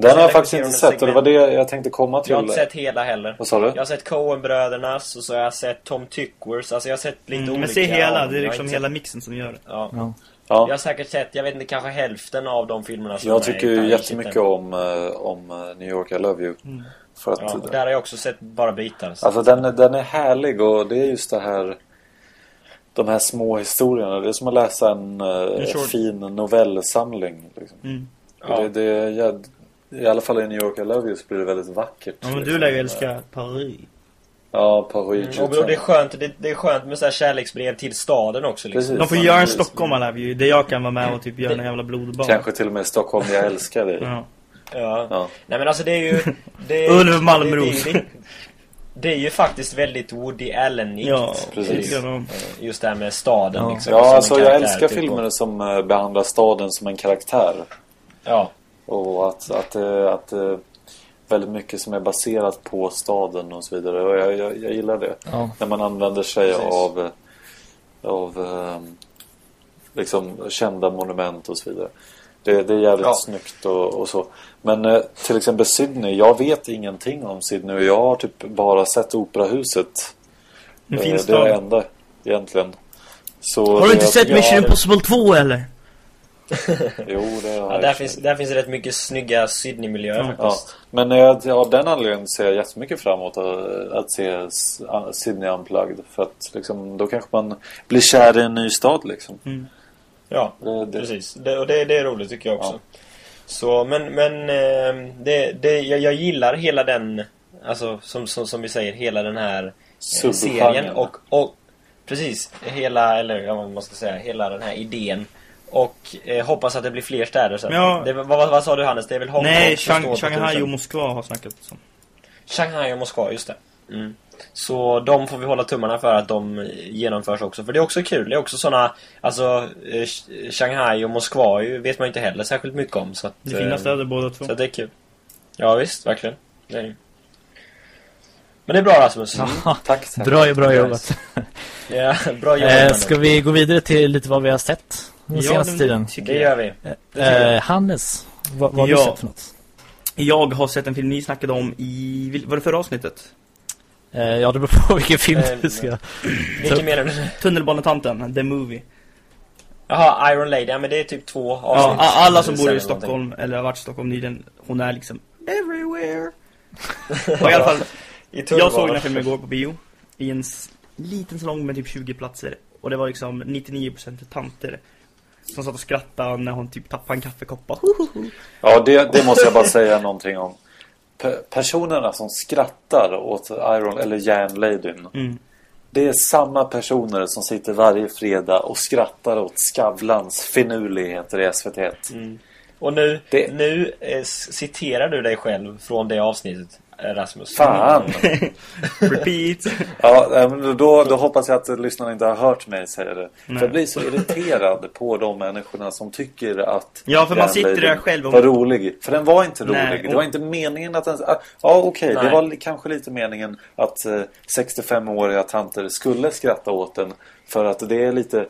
Den har jag faktiskt inte sett och det var det jag tänkte komma till. Jag har inte sett hela heller. Vad sa du? Jag har sett Coen-brödernas och så har jag sett Tom Tykwer. Alltså jag har sett lite Mm, olika. men se hela, det är liksom hela sett- mixen som gör det. Ja. Ja. Ja, Jag har säkert sett, jag vet inte, kanske hälften av de filmerna som jag tycker ju jättemycket om, eh, om eh, New York I Love You. Mm. För att, Ja, där har jag också sett bara bitar. Så. Alltså den, är- den är härlig och det är just det här De här små historierna. Det är som att läsa en, eh, En short. fin novellsamling. Liksom. Mm. Och Ja. Det, det, är I alla fall i New York I Love You så blir det väldigt vackert. Ja, men du lär ju älska Paris. Ja, Paris. Mm, och och det är skönt, det, det är skönt med så här kärleksbrev till staden också liksom. Precis. De får göra en. Stockholm alla vi där jag kan vara med och typ göra en jävla blodbad. Kanske till och med Stockholm, jag älskar dig. Ja. Ja. Ja. Nej men alltså det är ju... Det är, Ulf Malmros. Det, det, det är ju faktiskt väldigt Woody Allen-igt. Ja, Precis. jag. Just det här med staden Ja. liksom. Ja, alltså jag älskar typ, filmer som eh, behandlar staden som en karaktär. Ja. Och att, att, eh, att eh, väldigt mycket som är baserat på staden och så vidare. Och jag, jag, jag gillar det. Ja. När man använder sig Precis. av, av eh, liksom kända monument och så vidare. Det, det är jävligt Ja. snyggt och, och så. Men eh, till exempel Sydney. Jag vet ingenting om Sydney och jag har typ bara sett operahuset. En Eh, fin det är det enda egentligen. Så Har du det- inte sett ja, Mission det- Impossible 2 eller? Jo, det har ja jag där, finns, där finns rätt mycket snygga Sydney-miljöer Ja. Ja, faktiskt. men eh, av den anledningen ser jag jättemycket fram emot att, att se Sydney Unplugged. För att liksom, då kanske man blir kär i en ny stad liksom. Mm. Ja, Det, det, precis. Det, och det, det är roligt tycker jag också. Ja. Så, men, men eh, det, det, jag, jag gillar hela den, alltså som, som, som vi säger, hela den här eh, serien och, och precis, hela, eller ja, vad man ska säga, hela den här idén. Och eh, hoppas att det blir fler städer sen. Ja. Det, vad, vad, vad sa du Hannes? Det är väl Hongkong Nej, Shang, Shanghai och Moskva har snackat om. Shanghai och Moskva, just det. Mm. Så de får vi hålla tummarna för att de genomförs också. För det är också kul. Det är också såna, alltså eh, Shanghai och Moskva ju, vet man inte heller särskilt mycket om. Så att, Det är fina eh, städer båda två. Så det är kul. Ja visst, verkligen. Det är det. Men det är bra Rasmus. Ja, Tack. bra, bra jobbat. Ja, bra jobbat. Eh, ska vi gå vidare till lite vad vi har sett den Ja, senaste tiden? tycker Det gör vi. Det tycker jag. Eh, Hannes, vad, vad har Ja. du sett för något? Jag har sett en film ni snackade om i... Var det förra avsnittet? Eh, ja, det beror på vilken film Eh, du ska... Vilken menar du? Tunnelbanetanten, The Movie. Jaha, Iron Lady. Ja men det är typ två Ja, avsnitt. a- alla som bor i eller någonting. Stockholm, eller har varit i Stockholm nyligen, hon är liksom everywhere. Och i alla fall, I jag såg den här filmen igår på bio. I en liten salong med typ 20 platser. Och det var liksom 99% tanter. Som satt och skrattade när hon typ tappade en kaffekopp. Ja, det, det måste jag bara säga någonting om. Pe- personerna som skrattar åt Iron eller Järnladyn. Mm. Det är samma personer som sitter varje fredag och skrattar åt Skavlans finurligheter i SVT. Mm. Och nu, Det- nu eh, citerar du dig själv från det avsnittet, Rasmus. Fan! Repeat. Ja, eh, då, då hoppas jag att lyssnarna inte har hört mig säga det. För jag blir så irriterad på de människorna som tycker att Ja, för man sitter där själv och- var rolig. För den var inte rolig. Nej, Det och- var inte meningen att den... ah, Ja, okej. det Nej. var kanske lite meningen att eh, 65-åriga tanter skulle skratta åt den. För att det är lite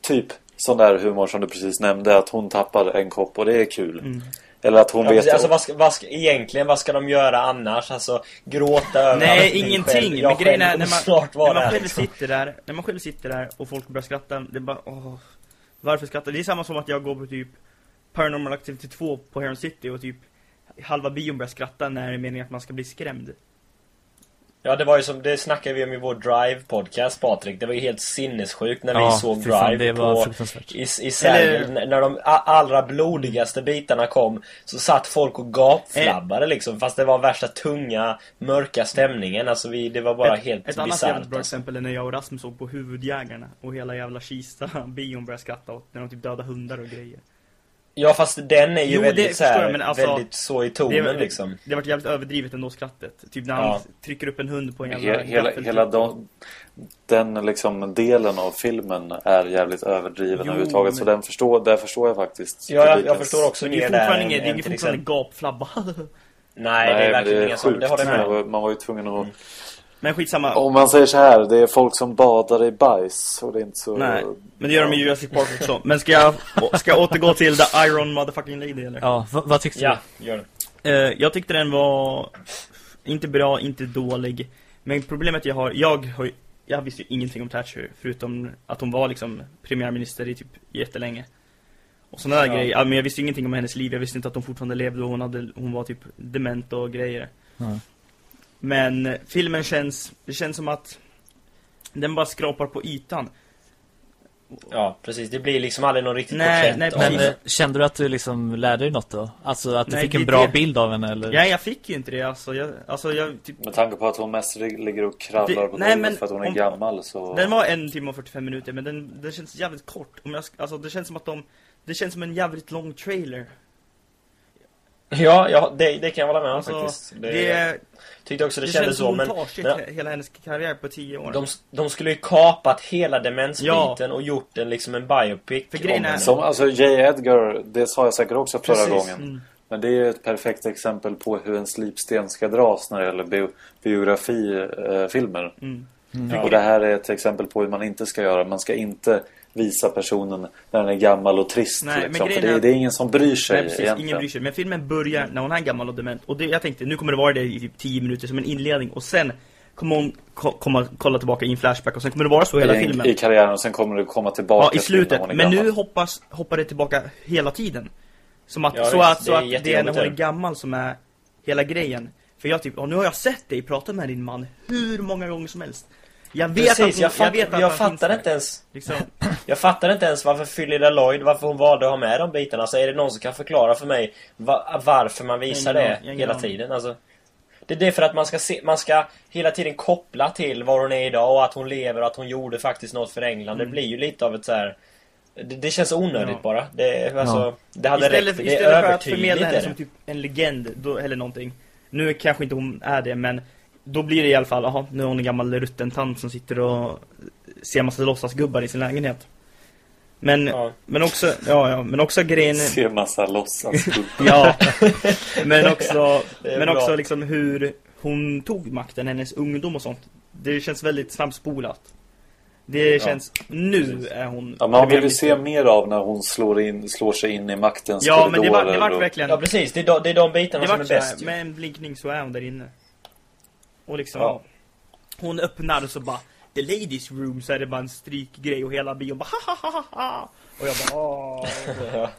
typ sån där humor som du precis nämnde. Att hon tappar en kopp och det är kul. Mm. Eller att hon Ja, vet... alltså, vad ska, vad ska, egentligen, vad ska de göra annars? Alltså, gråta över Nej, ingenting. Själv. Men grejen är när man, när man där, själv liksom. sitter där, när man själv sitter där och folk börjar skratta, det är bara åh, varför skrattar? Det är samma som att jag går på typ Paranormal Activity 2 på Heron City och typ halva bion börjar skratta när det är meningen att man ska bli skrämd. Ja, det var ju som, det snackade vi om i vår Drive-podcast, Patrik. Det var ju helt sinnessjukt när vi Ja, såg fy fan, Drive det var på, i, i Sverige. Eller- När de allra blodigaste bitarna kom så satt folk och gapflabbade liksom. Fast det var värsta tunga, mörka stämningen. Alltså vi, det var bara ett, helt ett annat bisarrt. jävligt bra exempel är när jag och Rasmus såg på Huvudjägarna och hela jävla Kista bion började skratta åt när de typ dödade hundar och grejer. Ja, fast den är ju Jo, det väldigt så här, jag, alltså, väldigt så i tonen det, liksom. det har varit jävligt överdrivet ändå skrattet. Typ när han Ja. trycker upp en hund på en jävla He, hela hela de, den liksom delen av filmen är jävligt överdriven Jo, överhuvudtaget. Så den förstår, där förstår jag faktiskt. Ja, jag, jag förstår också det är mer där fortfarande inget, det är inget till fortfarande exempel. gapflabba. Nej, det är verkligen det ingen sån. Det håller jag med Man var, man var ju tvungen att... Men skitsamma. Om man säger så här, det är folk som badar i bajs och det är inte så... Nej, men det gör de i Jurassic Park också. Men ska jag, ska jag återgå till The Iron Motherfucking Lady eller? Ja, vad, tyckte Ja, gör det. Eh, jag tyckte den var inte bra, inte dålig. Men problemet jag har, jag har jag visste ju ingenting om Thatcher förutom att hon var liksom premiärminister i typ jättelänge. Och sådana där Ja. grejer. Ja, men jag visste ingenting om hennes liv. Jag visste inte att hon fortfarande levde och hon, hade, hon var typ dement och grejer. Ja. Men filmen känns, det känns som att den bara skrapar på ytan. Ja, precis. Det blir liksom aldrig någon riktigt Nej, nej, Men precis. eh, kände du att du liksom lärde dig något då? Alltså att du Nej, fick en bra det. bild av henne eller? Ja, jag fick ju inte det alltså. Jag, alltså jag, typ, Med tanke på att hon mest ligger och kravlar Det- på nej, men för att hon är om- gammal så... Den var en timme och 45 minuter men den, den känns jävligt kort. Om jag, alltså det känns som att de, det känns som en jävligt lång trailer. Ja, ja det, det kan jag hålla med om Alltså, faktiskt. Det, det, tyckte också det, det, kändes känns så. som Men men- hela hennes karriär på 10 år. de, de skulle ju kapat hela demensbiten Ja. och gjort en liksom en biopic För grejen om är-. Som, alltså J. Edgar, det sa jag säkert också förra Precis. gången. Mm. Men det är ett perfekt exempel på hur en slipsten ska dras när det gäller bio, biografifilmer. Mm. Ja. Och det här är ett exempel på hur man inte ska göra. Man ska inte visa personen när den är gammal och trist. Nej, men liksom. För det, är- det är ingen som bryr sig Nej precis, egentligen. ingen bryr sig. Men filmen börjar när hon är gammal och dement. Och det, jag tänkte, nu kommer det vara det i typ 10 minuter som en inledning. Och sen kommer hon ko- komma, kolla tillbaka i en flashback. Och sen kommer det vara så hela I, filmen. I karriären och sen kommer det komma tillbaka Ja, i till slutet. är Men gammal. nu hoppas, hoppar det tillbaka hela tiden. Som att, Ja, så att, så det är att det är när hon är gammal som är hela grejen. För jag typ, "Ja, nu har jag sett dig prata med din man hur många gånger som helst. Jag vet Precis, att hon, jag, fatt, vet att jag där. inte ens Liksom, Jag fattar inte ens varför Philida Lloyd, varför hon valde att ha med de bitarna. Så är det någon som kan förklara för mig va, varför man visar det ingen hela tiden? Alltså, det, det är för att man ska, se, man ska hela tiden koppla till var hon är idag och att hon lever och att hon gjorde faktiskt något för England. Mm. Det blir ju lite av ett så här. Det, det känns onödigt Ja. bara. Det, alltså, Ja. det hade istället, räckt. Det är istället för att övertydligt. förmedla henne som det. typ en legend då, eller någonting. Nu kanske inte hon är det, men då blir det i alla fall, aha, nu är hon en gammal rutten tant som sitter och ser massa låtsasgubbar i sin lägenhet. Men, Ja. men också, ja, ja, men också grejen... Ser massa låtsas Ja, men också, men bra. också liksom hur hon tog makten, hennes ungdom och sånt. Det känns väldigt snabbspolat. Det känns, nu är hon... Ja, man vill ju se mer av när hon slår, in, slår sig in i maktens Ja, men det var, det var och- verkligen... Ja precis, det är de, det är de bitarna Det som är här, bäst ju. med en blinkning så är hon där inne. Och liksom, Ja. hon öppnar och så bara The ladies room så är det bara en strykgrej och hela bion bara ha ha ha ha Och jag bara åh. Ja.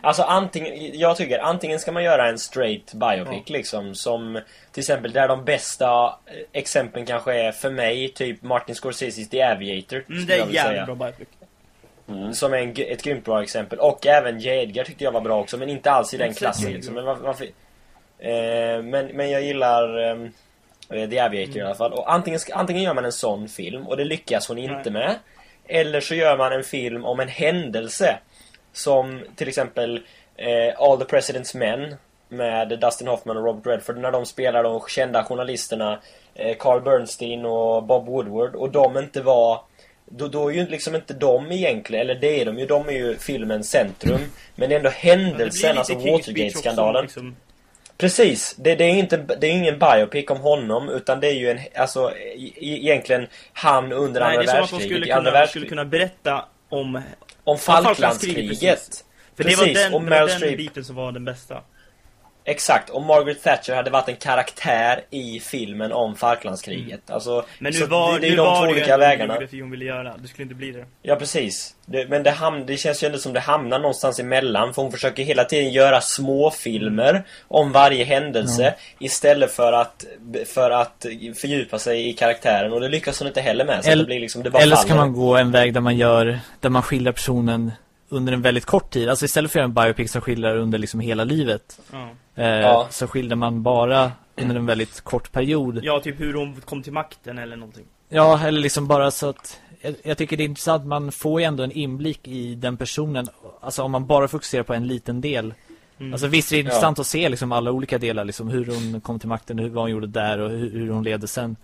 Alltså antingen, jag tycker antingen ska man göra en straight biopic liksom som till exempel där de bästa eh, exemplen kanske är för mig typ Martin Scorseses The Aviator. Mm, det är jävligt bra biopic. Som är en, ett grymt bra exempel. Och även J. Edgar tyckte jag var bra också men inte alls i den klassen liksom. Men, varför, varför, eh, men, men jag gillar eh, The Aviator i alla fall. Och antingen, antingen gör man en sån film och det lyckas hon inte Nej. med. Eller så gör man en film om en händelse. Som till exempel eh, All the President's Men med Dustin Hoffman och Robert Redford när de spelar de kända journalisterna eh, Carl Bernstein och Bob Woodward och de inte var då, då är ju liksom inte de egentligen, eller det är de ju, de är ju filmens centrum. Men det är ändå händelsen, alltså Watergate-skandalen. Liksom. Precis, det, det, är inte, det är ingen biopic om honom utan det är ju en, alltså e- e- egentligen han under Nej, det andra är som att de världskriget. skulle kunna, världskriget. skulle kunna berätta om Om Falklandskriget, precis. För Precis, det var den, det var den biten som var den bästa. Exakt, och Margaret Thatcher hade varit en karaktär i filmen om Falklandskriget. Alltså, Mm. Men nu så var det, det är nu de var två olika vägarna. biografi hon ville göra. Det skulle inte bli det. Ja, precis. Det, men det, ham- det känns ju ändå som det hamnar någonstans emellan. För hon försöker hela tiden göra småfilmer om varje händelse. Istället för att, för att fördjupa sig i karaktären. Och det lyckas hon inte heller med. Så Eller- det blir liksom, det bara Eller så kan man gå en väg där man gör Där man skildrar personen under en väldigt kort tid Alltså istället för att göra en biopic som skildrar under liksom hela livet Ja. Eh, Ja. Så skildrar man bara under en väldigt kort period ja, typ hur hon kom till makten eller någonting. Ja, eller liksom bara så att jag, jag tycker det är intressant, man får ju ändå en inblick i den personen Alltså om man bara fokuserar på en liten del Mm. Alltså visst är det intressant att se liksom alla olika delar liksom Hur hon kom till makten, hur, vad hon gjorde där och hur, hur hon levde sen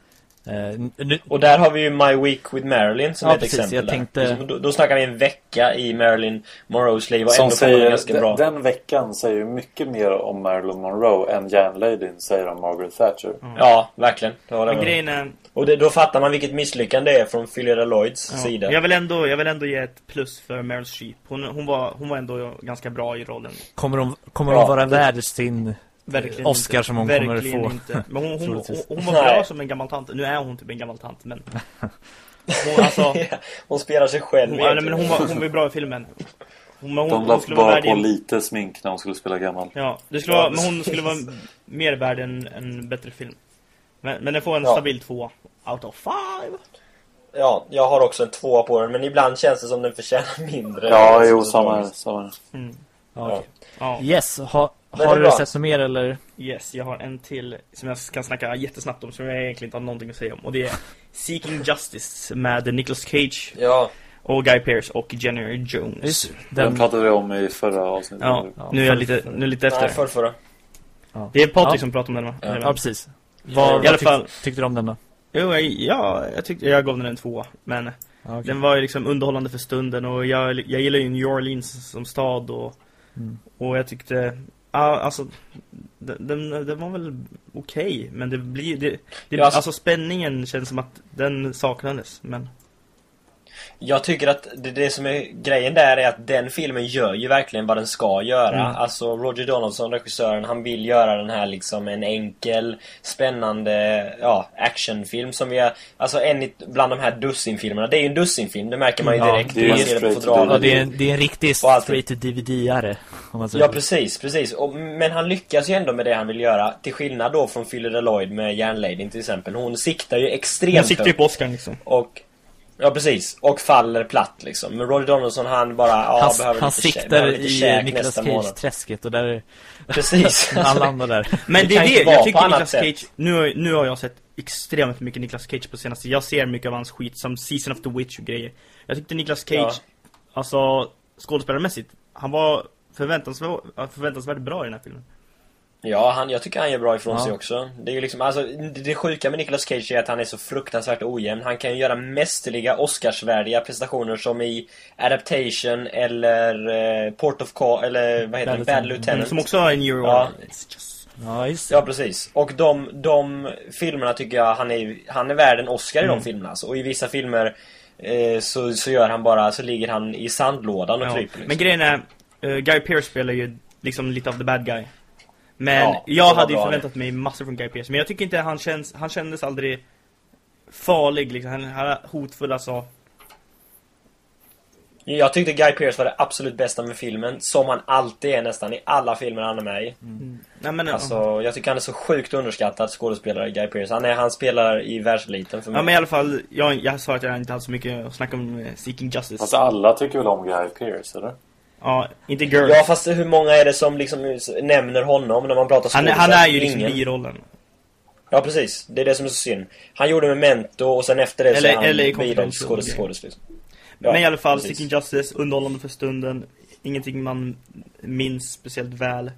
nu, Och där har vi ju My Week with Marilyn som Ja, ett precis, exempel tänkte- Liksom, Då, då snackar vi en vecka i Marilyn Monroes liv och Som ändå får man säger, ganska den, bra. den veckan säger mycket mer om Marilyn Monroe än järnladyn säger om Margaret Thatcher. Ja, verkligen. Det var det. Men grejen är... Och det, då fattar man vilket misslyckande det är från Philida Lloyds Ja. sida. Jag, vill ändå, jag vill ändå ge ett plus för Meryl Streep. Hon, hon, var, hon var ändå ganska bra i rollen. Kommer hon, kommer Ja, hon vara det- värd sin Verkligen Oscar inte. som hon Verkligen kommer få. inte. Men hon, hon, hon, hon var bra som en gammal tant. Nu är hon typ en gammal tant, men... Hon, alltså, hon spelar sig själv hon, nej, men hon, var, hon var bra i filmen. Hon, hon, De hon la skulle vara bara på en- lite smink när hon skulle spela gammal. Ja, det skulle Ja, vara, men hon skulle vara mer värd än en bättre film. Men, men den får en Ja. stabil två out of five. Ja, jag har också en tvåa på den, men ibland känns det som den förtjänar mindre. Ja, är jo, samma. Samma. Mm. ja, okej. Ja, Yes, ha, har du bra. sett något mer eller? yes, jag har en till som jag kan snacka jättesnabbt om som jag egentligen inte har någonting att säga om. Och det är Seeking Justice med Nicolas Cage Ja, och Guy Pearce och Jennifer Jones. Just, Den den, pratade vi om i förra avsnittet. Ja, Ja, nu är jag för- lite, för- nu är lite nej, efter. förrförra. ja. Det är Patrik Ja. som pratar om den va? Ja. Ja, precis I Vad, alla vad tyck, fall- tyckte du om den då? Jo, jag, ja, jag tyckte jag gav den en tvåa. Men okej. den var ju liksom underhållande för stunden och jag, jag gillar ju New Orleans som stad och, Mm. och jag tyckte, ja alltså den, den, var väl okej, men det blir, det, det, Ja, alltså- alltså spänningen känns som att den saknades, men Jag tycker att det, det som är grejen där är att den filmen gör ju verkligen vad den ska göra. Mm. Alltså Roger Donaldson, regissören, han vill göra den här liksom en enkel, spännande, ja, actionfilm som vi har, alltså en bland de här dussinfilmerna. Det är ju en dussinfilm, det märker man ju Ja, direkt. det är när man ser det på fodralet. Ja, det är, en- det är en riktig Och allting. straight to DVD-are om man säger Ja precis, precis. Och, men han lyckas ju ändå med det han vill göra. Till skillnad då från Philida Lloyd med Järnladyn till exempel. Hon siktar ju extremt den siktar ju på Oscar liksom. Och Ja precis, och faller platt liksom. Men Roger Donaldson han bara, ja, Han, behöver han lite, siktar behöver lite i Nicolas månad. Cage-träsket och där Precis. han landar där. Men Det det, är det, jag tycker Nicolas sätt. Cage, nu, har- nu har jag sett extremt mycket Nicolas Cage på senaste, jag ser mycket av hans skit som Season of the Witch och grejer. Jag tyckte Nicolas Cage, Ja. alltså skådespelarmässigt, han var förväntansvärt, förväntansvärt bra i den här filmen. Ja, han, jag tycker han gör bra ifrån Ja. sig också. Det är ju liksom, alltså, det, sjuka med Nicolas Cage är att han är så fruktansvärt ojämn. Han kan ju göra mästerliga Oscarsvärdiga prestationer som i Adaptation eller eh, Port of Call, eller vad heter Bad? Bad Lieutenant. Lieutenant. Som också har en Euro. Ja. Just... Det. Ja, precis. Och de, de filmerna tycker jag han är, han är värd en Oscar i Mm. de filmerna. Alltså. Och i vissa filmer eh, så, så gör han bara, så ligger han i sandlådan och Ja. kryper liksom. Men grejen är, eh, Guy Pearce spelar ju liksom lite av the bad guy. Men Ja, jag hade ju förväntat mig massor från Guy Pearce. Men jag tycker inte han känns, han kändes aldrig farlig liksom. Han hade hotfulla så. Jag tyckte Guy Pearce var det absolut bästa med filmen, som han alltid är nästan i alla filmer han är med i. Nej men, Alltså, jag tycker han är så sjukt underskattad skådespelare, Guy Pearce. Han, är, han spelar i världseliten för mig. ja men i alla fall, jag, jag sa att jag inte hade så mycket att snacka om eh, Seeking Justice. Fast alla tycker väl om Guy Pearce, eller? Ja, inte Girl. Ja, fast hur många är det som liksom nämner honom när man pratar han, skådisar? han är ju liksom Ingen. birollen. Ja, precis. Det är det som är så synd. Han gjorde Memento och sen efter det så Eller- är han eller i birollskådis. Confidential. skådis, liksom. Ja, men i alla fall, precis. Seeking Justice, underhållande för stunden. Ingenting man minns speciellt väl.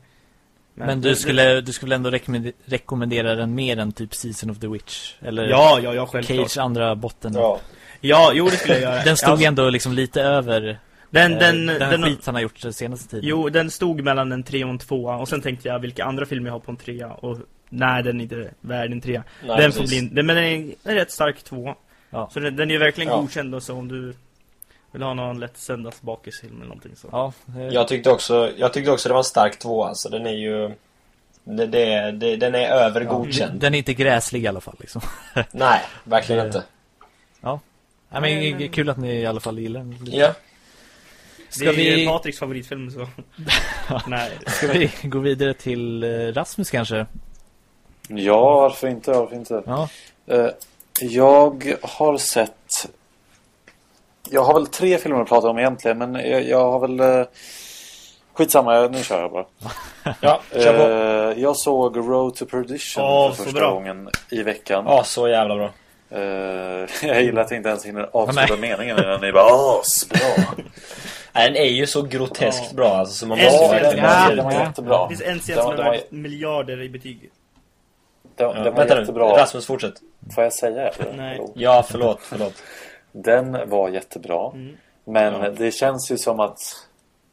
Men du skulle, du skulle ändå rekommendera, rekommendera den mer än typ Season of the Witch? Eller Ja, ja, ja, självklart. Cage andra botten? Ja. Ja, jo det skulle jag göra. Den stod ja, ändå liksom lite över den, eh, den, den, den, skit han har gjort den senaste tiden. Jo, den stod mellan en tre och en tvåa och sen tänkte jag vilka andra filmer jag har på en trea och nej, den är inte värd en trea. Nej, den får bli, den, men den är en rätt stark tvåa. Ja. Så den, den är ju verkligen Ja. godkänd och så om du vill ha någon lätt söndagsbakisfilm eller någonting så. Ja, eh, Jag tyckte också, jag tyckte också det var en stark tvåa, alltså den är ju... Det, det, det, den är över godkänd. Den är inte gräslig i alla fall liksom. Nej, verkligen inte. Ja, men, Nej, men- kul att ni i alla fall gillar den lite. Ja. Ska det är vi-. Patriks favoritfilm så. nej. Ska vi gå vidare till eh, Rasmus kanske? Ja, varför inte? Varför inte? Ja, Eh, jag har sett... Jag har väl tre filmer att prata om egentligen, men jag, jag har väl... Eh, skitsamma, nu kör jag bara. Ja, kör på. Jag såg Road to Perdition Åh, för första gången i veckan. Ja, så jävla bra. Jag gillar att jag inte ens hinner avsluta meningen innan ni bara Åh, bra! Nej, Den är ju så groteskt Ja. bra alltså, så man måste Ja, den den var jättebra. Det finns en scen som är var- värd miljarder i betyg. Den, Ja, den var vänta nu, jättebra. Rasmus fortsätt. Får jag säga? Nej. Ja, förlåt, förlåt. Den var jättebra. Mm. Men Ja. det känns ju som att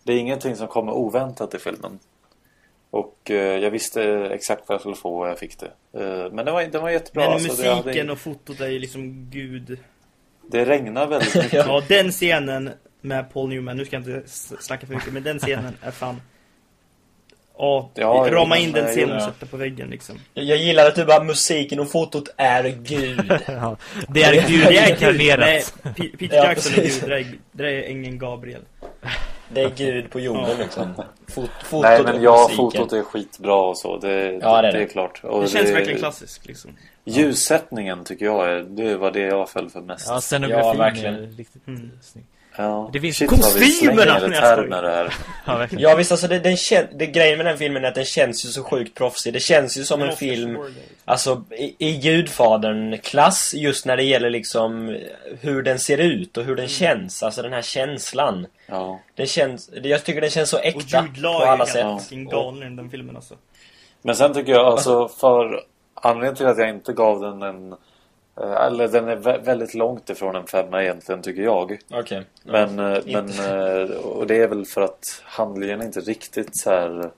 det är ingenting som kommer oväntat i filmen. Och eh, jag visste exakt vad jag skulle få och jag fick det. Eh, men den var, den var jättebra. Men alltså, det, musiken hade, och fotot är ju liksom gud. det regnar väldigt mycket. Ja, den scenen med Paul Newman, nu ska jag inte snacka för mycket, men den scenen är fan... Ja, Ja, rama in den scenen och ja. sätta på väggen liksom. Jag, jag gillar att du bara, musiken och fotot är gud. ja. Det är Gud Det är Gud, inkarnerat. nej, Peter Ja, Jackson är. Gud, det är, det är ängeln Gabriel. Det är gud på jorden Ja. liksom. Fot, fotot Nej men ja, fotot är skitbra och så. Det, Ja, det är det är det. klart. Och Det känns verkligen klassiskt liksom. Ljussättningen tycker jag är, det var det jag föll för mest. Ja, Ja, scenografin verkligen. är riktigt Mm. snygg. Ja. Det finns Shit, vi kostymerna jag termer här. Ja. Ja visst alltså det, den kän, det grejen med den filmen är att den känns ju så sjukt proffsig. Det känns ju som en film Alltså i, i Gudfadern-klass just när det gäller liksom hur den ser ut och hur den Mm. känns. Alltså den här känslan. Ja. Den känns, jag tycker den känns så Och äkta Jude på Law alla är sätt. fucking galen i den filmen alltså. Men sen tycker jag alltså för anledningen till att jag inte gav den en eller den är vä- väldigt långt ifrån en femma egentligen tycker jag. Okej. Men, eh, inte. men eh, och det är väl för att handlingen inte riktigt så här.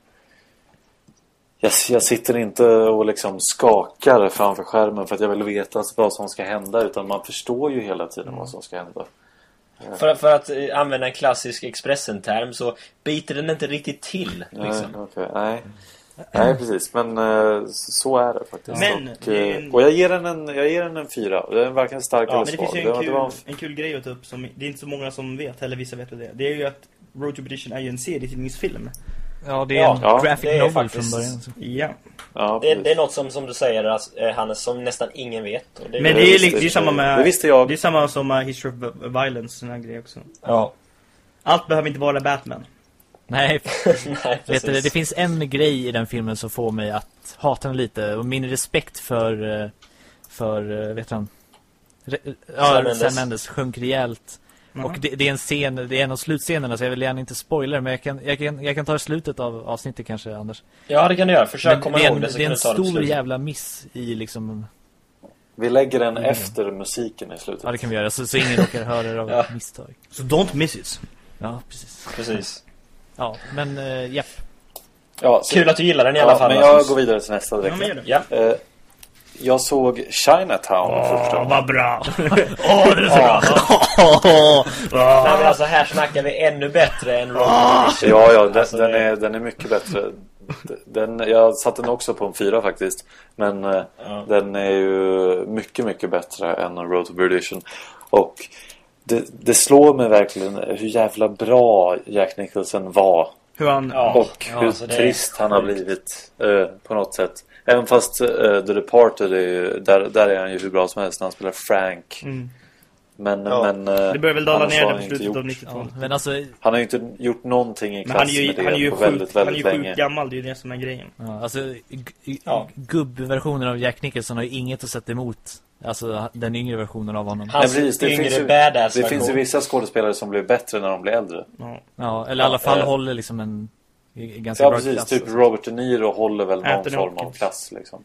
Jag, jag sitter inte och liksom skakar framför skärmen för att jag vill veta vad som ska hända utan man förstår ju hela tiden vad som ska hända. För, för att eh, använda en klassisk Expressen-term så biter den inte riktigt till. Liksom. Nej, okej, nej. Nej precis men eh, så är det faktiskt. Men och, det eh, en- och jag ger den en, jag ger den en fyra. Den är varken stark Ja, eller Men det svag. finns ju en var- kul, var en kul grej att ta upp som det är inte så många som vet, eller vissa vet det. Det är ju att Road to Perdition är ju en serietidningsfilm. Ja, det är Ja, en ja, graphic det är novel faktiskt- från början. Så. Ja. ja, Det, det är något som, som du säger, eh, Hannes, som nästan ingen vet. Och det, Men det är, visste li- det är samma med... Det visste jag. Det är samma som med History of Violence, sån här grej också. Ja. Allt behöver inte vara Batman. Nej, Nej, vet du, det finns en grej i den filmen som får mig att hata den lite. Och min respekt för, eh, för eh, vet han? Re- Ja, Sam Sam Mendes. Sjönk rejält. Jaha. Och det, det är en scen, det är en av slutscenerna så jag vill gärna inte spoila men jag kan, jag kan, jag kan ta slutet av avsnittet kanske Anders. Ja, det kan du göra. Försök Men komma det är ihåg en, det så det är en det på stor jävla miss i liksom, Vi lägger den Mm. efter musiken i slutet. ja det kan vi göra så, så ingen råkar höra det av Ja. misstag. Så don't miss it. Ja, precis. Precis. Ja, men uh, japp. Ja, så, Kul att du gillar den i alla ja, fall. men jag går vidare till nästa Ja, direkt. men gör. Ja. Eh, jag såg Chinatown första Åh, gången. vad bra. Åh, det är så bra. Nej, men alltså här snackar vi ännu bättre än Road Edition. Ja, ja, den, Alltså, den, är, den är mycket bättre. Den, jag satte den också på en fyra faktiskt. Men eh, Ja. den är ju mycket, mycket bättre än Road to Perdition. Och det, det slår mig verkligen hur jävla bra Jack Nicholson var. Hur han... Ja. Och Ja, hur alltså, det trist han har blivit eh, på något sätt. Även fast eh, The Departed är ju, där, där är han ju hur bra som helst när han spelar Frank. Mm. Men, Ja. men eh, Det börjar väl dala ner han på slutet av gjort- 90-talet. Ja, men alltså, Han har ju inte gjort någonting i Men han är klass ju, med det han är ju på sjukt, väldigt, han är väldigt ju länge. sjukt gammal, det är ju det som är grejen. ja, alltså gubbversionen av Jack Nicholson har ju inget att sätta emot. Alltså den yngre versionen av honom. Hans precis, det yngre finns ju- badass Det finns ju vissa skådespelare som blir bättre när de blir äldre. Ja. Ja, eller i alla fall Ja, eh, håller liksom en ganska Ja bra precis, klass. typ alltså. Robert De Niro håller väl någon Anthony form av Hopkins. klass liksom.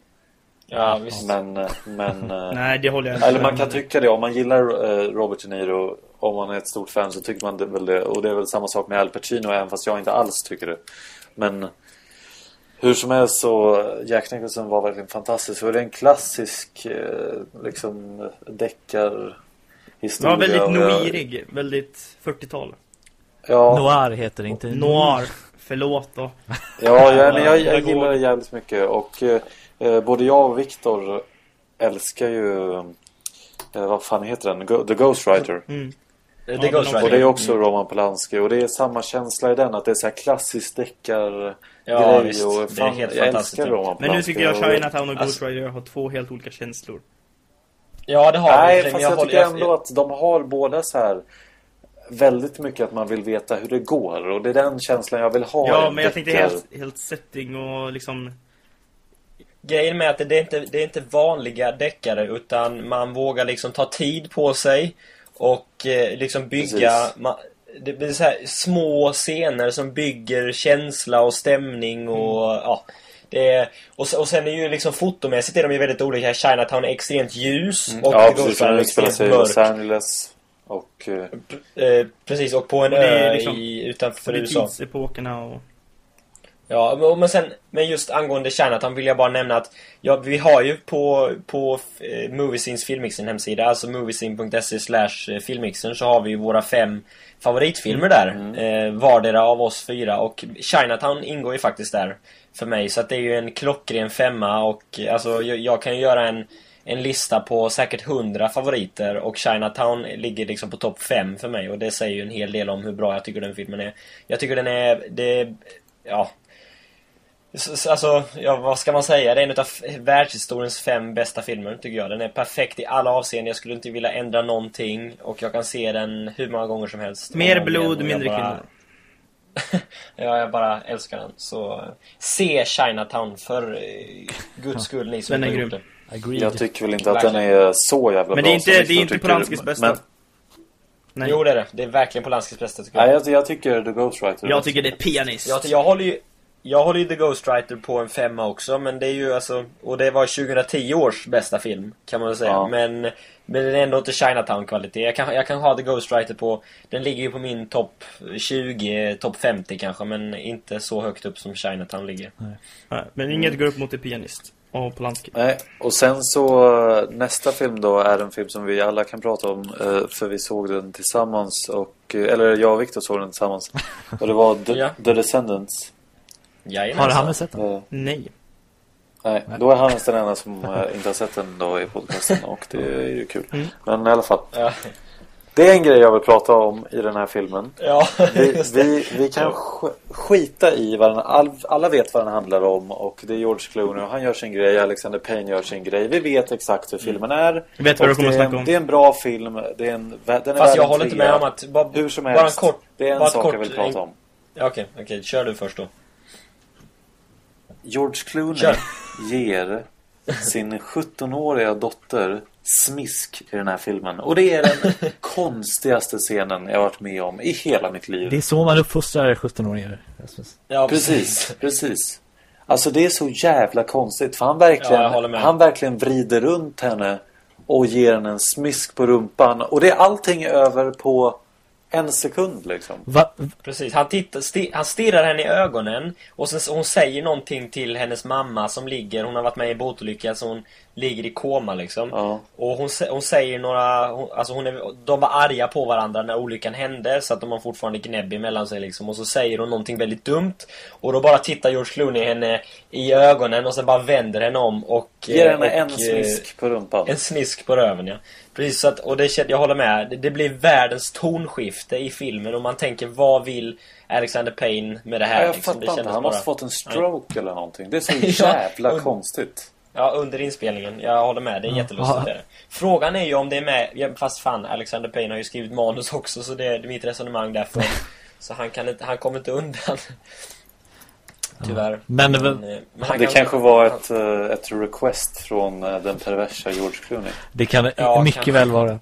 Ja, visst. Men, eh, men eh, Nej, det håller jag inte Eller man kan om. tycka det, om man gillar Robert De Niro Om man är ett stort fan så tycker man det väl det Och det är väl samma sak med Al Pacino även fast jag inte alls tycker det Men Hur som helst så Jack Nicholson var verkligen fantastisk och det är en klassisk eh, liksom deckar Det var väldigt jag- noirig, väldigt 40-tal. Ja, Noir heter det inte. Noir. Förlåt då. ja, ja men jag, Jag jag gillar det jävligt mycket och eh, eh, både jag och Viktor älskar ju eh, Vad fan heter den? Go- The Ghostwriter Mm. Det Ja, Ghost Och det är också Roman Polanski och det är samma känsla i den att det är så här klassisk deckar Ja, grej visst. och Det är fan, helt jag fantastiskt. älskar Roman Men nu tycker jag Chinatown och Ghost Alltså- Rider har två helt olika känslor. Ja, det har Nej, fast jag, håller- tycker ändå att de har båda så här väldigt mycket att man vill veta hur det går och det är den känslan jag vill ha Ja, en men jag tänkte helt, helt setting och liksom... Grejen med att det är inte, det är inte vanliga deckare utan man vågar liksom ta tid på sig och eh, liksom bygga Precis. Det blir så här små scener som bygger känsla och stämning och Mm. ja det är, och, sen- och sen är ju liksom fotomässigt är de ju väldigt olika. Chinatown är extremt ljus och Mm. Ja, The precis. Är extremt mörk. Los Angeles och eh, Eh, precis, och på en Och det är ö liksom- i, utanför USA. tidsepokerna och... Ja, men- sen, men just angående Chinatown vill jag bara nämna att ja, vi har ju på, på eh, Moviescenes filmmixen hemsida, alltså moviescene.se slash eh, filmmixen så har vi ju våra fem favoritfilmer där. Eh, vardera av oss fyra och Chinatown ingår ju faktiskt där för mig. Så att det är ju en klockren femma och eh, alltså jag, jag kan ju göra en en lista på säkert hundra favoriter och Chinatown ligger liksom på topp fem för mig och det säger ju en hel del om hur bra jag tycker den filmen är. Jag tycker den är, det, ja, Alltså, ja, vad ska man säga? Det är en av världshistoriens fem bästa filmer, tycker jag. Den är perfekt i alla avseenden. Jag skulle inte vilja ändra någonting. Och jag kan se den hur många gånger som helst. Mer blod, mindre bara- kvinnor. Ja, jag bara älskar den. Så se Chinatown för eh, guds skull, ni som Den är inte har gjort grym. Agreed. jag tycker väl inte att den är så jävla Men bra det är inte, det är inte. Polanskis bästa. Men, Nej. Jo, det är det. Det är verkligen Polanskis bästa, tycker jag. nej, jag, jag tycker The Ghostwriter Jag tycker det är pianist. Jag, jag håller ju jag håller ju The Ghostwriter på en femma också, men det är ju alltså... Och det var 2010 års bästa film, kan man väl säga. Ja. Men, men den är ändå inte Chinatown-kvalitet. Jag kan, jag kan ha The Ghostwriter på... Den ligger ju på min topp 20, topp 50 kanske, men inte så högt upp som Chinatown ligger. Nej, Men inget går upp mot The Pianist. Och Polanski. Nej, och sen så nästa film då är en film som vi alla kan prata om eh, för vi såg den tillsammans och eller jag och Victor såg den tillsammans och det var The, Ja. The Descendants. Jajamensan. Har han sett den? Eh, Nej. nej, då är Hannes den enda som eh, inte har sett den då i podcasten och det är ju kul. Mm. Men i alla fall, Ja, det är en grej jag vill prata om i den här filmen. ja Vi, just det. vi, vi kan sk- skita i vad den, all, alla vet vad den handlar om och det är George Clooney och han gör sin grej, Alexander Payne gör sin grej. Vi vet exakt hur filmen är. Jag vet vad du kommer det, att är snacka en, om. det är en bra film. Det är en, den är Fast jag håller inte med om att... Bara, Hur som bara helst. en kort... det är en bara sak kort- jag vill prata om. Ja, Okej, okej. Kör du först då. George Clooney Kör. ger sin 17-åriga dotter smisk i den här filmen. Och det är den konstigaste scenen jag varit med om i hela mitt liv. Det är så man uppfostrar 17-åringar. Rasmus. Ja, Precis, precis. Alltså det är så jävla konstigt. För han verkligen, Ja, han verkligen vrider runt henne och ger henne en smisk på rumpan. Och det är allting över på en sekund liksom. Va? Precis, han, tittar, sti, han stirrar henne i ögonen och sen, hon säger någonting till hennes mamma som ligger, hon har varit med i båtolycka så hon ligger i koma liksom. Ja. Och hon, hon säger några, hon, alltså hon är, de var arga på varandra när olyckan hände så att de har fortfarande gnäbb emellan sig liksom. Och så säger hon någonting väldigt dumt och då bara tittar George Clooney henne i ögonen och sen bara vänder henne om och... Ger eh, henne och, en eh, smisk på rumpan. En smisk på röven, ja. Precis, så att, och det, jag håller med. Det, det blir världens tonskifte i filmen och man tänker, vad vill Alexander Payne med det här? Ja, jag liksom? Fattar inte. Han bara- måste fått en stroke eller någonting. Det är så Ja, jävla och- konstigt. Ja, under inspelningen. Jag håller med. Det är jättelustigt. Ja. det är det. Frågan är ju om det är med... Fast fan, Alexander Payne har ju skrivit manus också så det är mitt resonemang därför. så han, kan inte, han kommer inte undan. Tyvärr. Men- eh, men han Det kan- kanske var ett, eh, ett request från eh, den perversa George Clooney. Det kan Ja, mycket kanske. väl vara.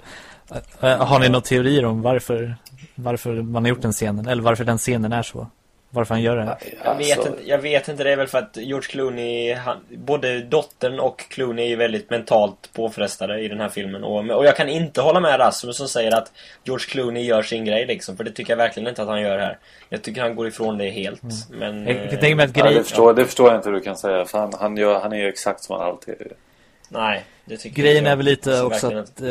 Har ni några teorier om varför, varför man har gjort den scenen? Eller varför den scenen är så? Varför han gör det? Jag vet, Alltså, inte, jag vet inte, det är väl för att George Clooney, han, både dottern och Clooney är ju väldigt mentalt påfrestade i den här filmen. Och, och jag kan inte hålla med Rasmus som säger att George Clooney gör sin grej liksom, för det tycker jag verkligen inte att han gör här. Jag tycker han går ifrån det helt. Men, Mm. Jag eh, kan tänka mig att Ja, grej... det, förstår, det förstår jag inte hur du kan säga. För han, han, gör, han är ju exakt som han alltid är. Nej, det tycker Grejen inte jag. är väl lite Så också att eh,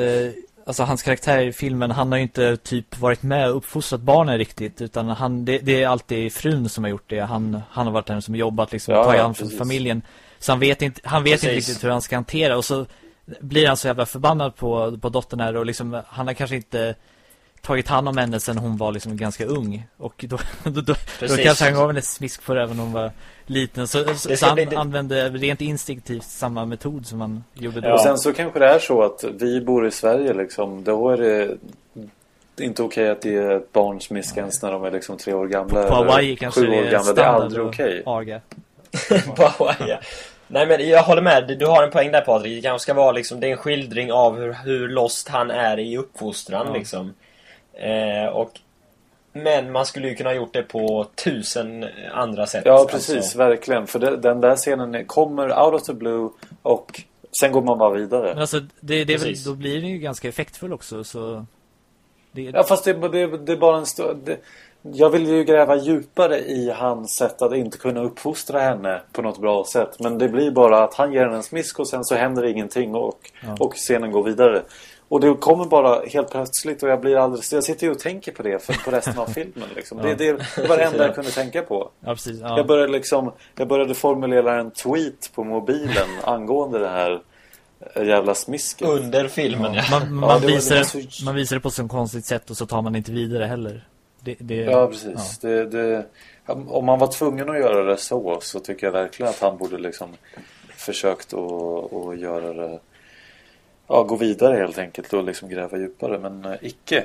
Alltså hans karaktär i filmen, han har ju inte typ varit med och uppfostrat barnen riktigt Utan han, det, det är alltid frun som har gjort det. Han, han har varit den som har jobbat liksom, Ja, tagit ja, hand precis. familjen. Så han vet inte, han vet inte riktigt hur han ska hantera Och så blir han så jävla förbannad på, på dottern här och liksom Han har kanske inte tagit hand om henne sen hon var liksom ganska ung Och då, då, då, då kanske han gav henne smisk på även hon var liten Så, så, Det han bli- det- använde rent instinktivt samma metod som han gjorde då Ja. Och sen så kanske det är så att vi bor i Sverige liksom. Då är det inte okej att ge ett barn smisk ens när de är liksom tre år gamla. På eller Hawaii kanske sju det år är gamla. Det är aldrig okej. aga. På Hawaii, ja. Nej men jag håller med, du har en poäng där Patrik. Det kanske ska vara liksom, det är en skildring av hur, hur lost han är i uppfostran Ja. liksom. Eh, och Men man skulle ju kunna ha gjort det på tusen andra sätt. Ja, precis. Alltså. Verkligen. För det, den där scenen kommer out of the blue och sen går man bara vidare. Men alltså, det, det är väl, då blir den ju ganska effektfull också, så... Det, Ja, fast det, det, det är bara en stor... Det, jag vill ju gräva djupare i hans sätt att inte kunna uppfostra henne på något bra sätt. Men det blir bara att han ger henne en smisk och sen så händer ingenting och, Ja. och scenen går vidare. Och det kommer bara helt plötsligt och jag blir alldeles... Jag sitter ju och tänker på det för, på resten av filmen. Liksom. Det, det, det var det enda jag kunde tänka på. ja, precis. Ja. Jag började liksom... Jag började formulera en tweet på mobilen angående det här jävla smisket. Under filmen, ja. Man, Ja, man, det visar, det så- man visar det på ett så konstigt sätt och så tar man inte vidare heller. Det, det, Ja, precis. Det, det, om man var tvungen att göra det så så tycker jag verkligen att han borde liksom försökt att, att göra det Ja, gå vidare helt enkelt och liksom gräva djupare men eh, icke.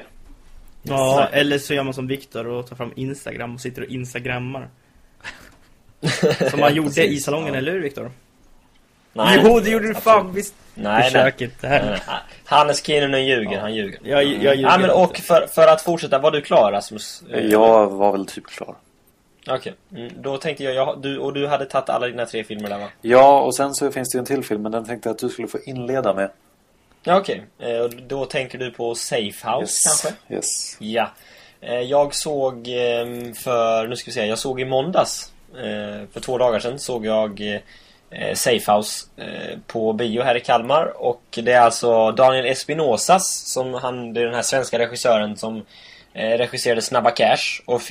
Ja, eller så gör man som Viktor och tar fram Instagram och sitter och instagrammar. Som man gjorde i salongen, ja. eller hur Viktor? Nej, jo, det gjorde du fan visst. Nej, nej. Försöket det här. Nej, nej. Hannes Kinnunen ljuger, han ljuger. Jag, jag ljuger Ja, men och inte. för, för att fortsätta, var du klar Rasmus? Jag var väl typ klar. Okej, mm, då tänkte jag, jag, du, och du hade tagit alla dina tre filmer där va? Ja, och sen så finns det ju en till film men den tänkte jag att du skulle få inleda med. Ja, okej. Eh, och då tänker du på Safe House kanske? Yes. Ja. Eh, jag såg eh, för, nu ska vi se, jag såg i måndags. Eh, för två dagar sedan såg jag eh, Safe House eh, på bio här i Kalmar. Och det är alltså Daniel Espinosas, som han, det är den här svenska regissören som regisserade Snabba Cash och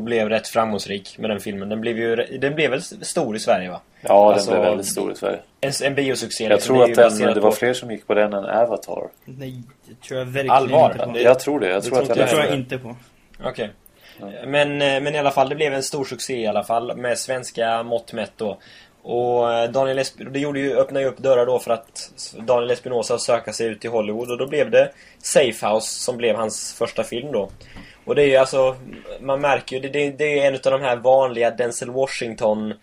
blev rätt framgångsrik med den filmen. Den blev ju, den blev väl stor i Sverige va? Ja, Alltså, den blev väldigt stor i Sverige. En, en biosuccé. Jag liksom. tror att den, det var på- fler som gick på den än Avatar. Nej, det tror jag verkligen Allvar? inte på. Det- Jag tror det. Jag det tror att jag tror jag inte på. Okej. Men, eh, men i alla fall, det blev en stor succé i alla fall med svenska mått mätt då. Och eh, Daniel Espinosa, det gjorde ju, öppnade ju upp dörrar då för att Daniel Espinosa söka sig ut till Hollywood och då blev det Safehouse som blev hans första film då. Och det är ju alltså, man märker ju, det, det, det är en av de här vanliga Denzel Washington eh,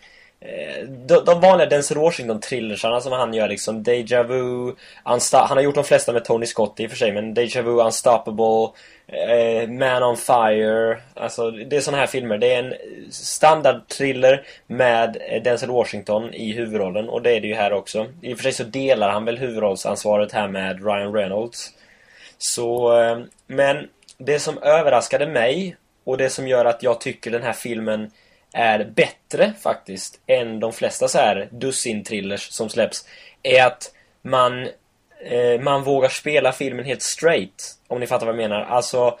Eh, de, de vanliga Denzel Washington-thrillersarna som han gör liksom Deja Vu, Unsta Han har gjort de flesta med Tony Scott i och för sig men Deja Vu, Unstoppable eh, Man on Fire Alltså det är såna här filmer. Det är en standard-thriller med eh, Denzel Washington i huvudrollen och det är det ju här också. I och för sig så delar han väl huvudrollsansvaret här med Ryan Reynolds. Så, eh, men det som överraskade mig och det som gör att jag tycker den här filmen är bättre faktiskt än de flesta så här dussin-thrillers som släpps är att man eh, man vågar spela filmen helt straight om ni fattar vad jag menar. Alltså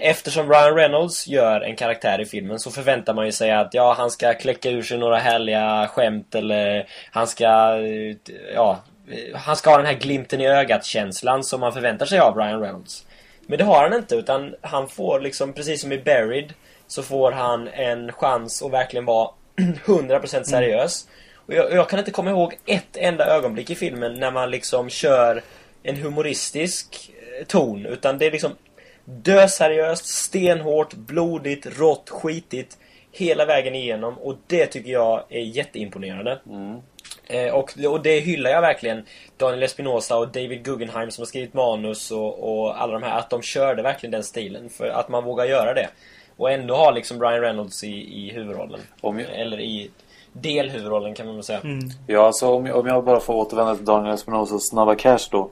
eftersom Ryan Reynolds gör en karaktär i filmen så förväntar man ju sig att ja, han ska kläcka ur sig några härliga skämt eller han ska eh, ja, eh, han ska ha den här glimten i ögat-känslan som man förväntar sig av Ryan Reynolds. Men det har han inte utan han får liksom precis som i Buried så får han en chans att verkligen vara 100% seriös. Och jag, jag kan inte komma ihåg ett enda ögonblick i filmen när man liksom kör en humoristisk eh, ton. Utan det är liksom döseriöst, stenhårt, blodigt, rått, skitigt hela vägen igenom. Och det tycker jag är jätteimponerande. Eh, och, och det hyllar jag verkligen Daniel Espinosa och David Guggenheim som har skrivit manus och, och alla de här. Att de körde verkligen den stilen. För att man vågar göra det. Och ändå ha liksom Ryan Reynolds i, i huvudrollen. Om jag- Eller i delhuvudrollen kan man väl säga. Mm. Ja, alltså om jag, om jag bara får återvända till Daniel Espinosas Snabba Cash då.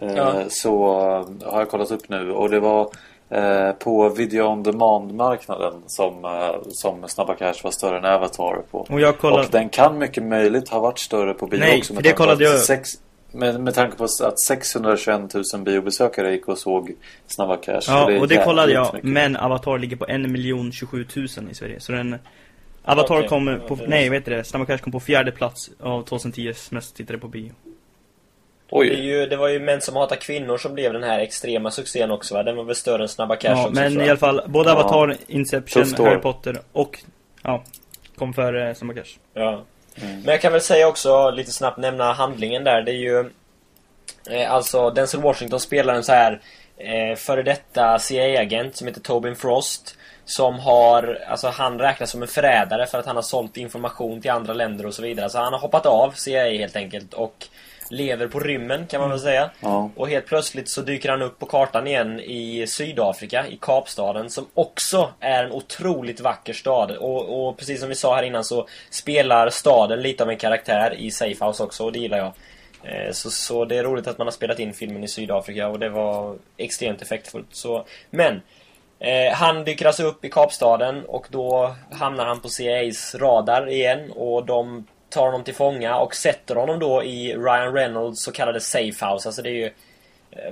Eh, Ja. Så eh, har jag kollat upp nu och det var eh, på video on demand-marknaden som, eh, som Snabba Cash var större än Avatar på. Och jag kollar... Och den kan mycket möjligt ha varit större på bio Nej, också. för det kollade jag. Sex, med, med tanke på att 621 000 biobesökare gick och såg Snabba Cash. Ja, är och det kollade jag. mycket. Men Avatar ligger på 1 027 000 i Sverige. Så den... Avatar Okej. kommer på... Ja, det- Nej, vet du det? Snabba Cash kom på fjärde plats av 2010s mest tittade på bio. Det, är Oj, ju, det var ju Män som hatar kvinnor som blev den här extrema succén också va? Den var väl större än Snabba Cash Ja, också men i alla fall, både Ja. Avatar, Inception, Tufft år. Harry Potter och... Ja, kom före Snabba Cash. Ja. Mm. Men jag kan väl säga också lite snabbt nämna handlingen där. Det är ju... Eh, alltså Denzel Washington spelar en så här eh, före detta CIA-agent som heter Tobin Frost. Som har, alltså han räknas som en förrädare för att han har sålt information till andra länder och så vidare. Så han har hoppat av CIA helt enkelt och lever på rymmen kan man väl säga. ja. Och helt plötsligt så dyker han upp på kartan igen i Sydafrika, i Kapstaden, som också är en otroligt vacker stad. Och, och precis som vi sa här innan så spelar staden lite av en karaktär i Safehouse också, och det gillar jag. Eh, Så, så det är roligt att man har spelat in filmen i Sydafrika och det var extremt effektfullt. Så, men eh, han dyker alltså upp i Kapstaden och då hamnar han på CIAs radar igen och de tar honom till fånga och sätter honom då i Ryan Reynolds så kallade safehouse. Alltså det är ju eh,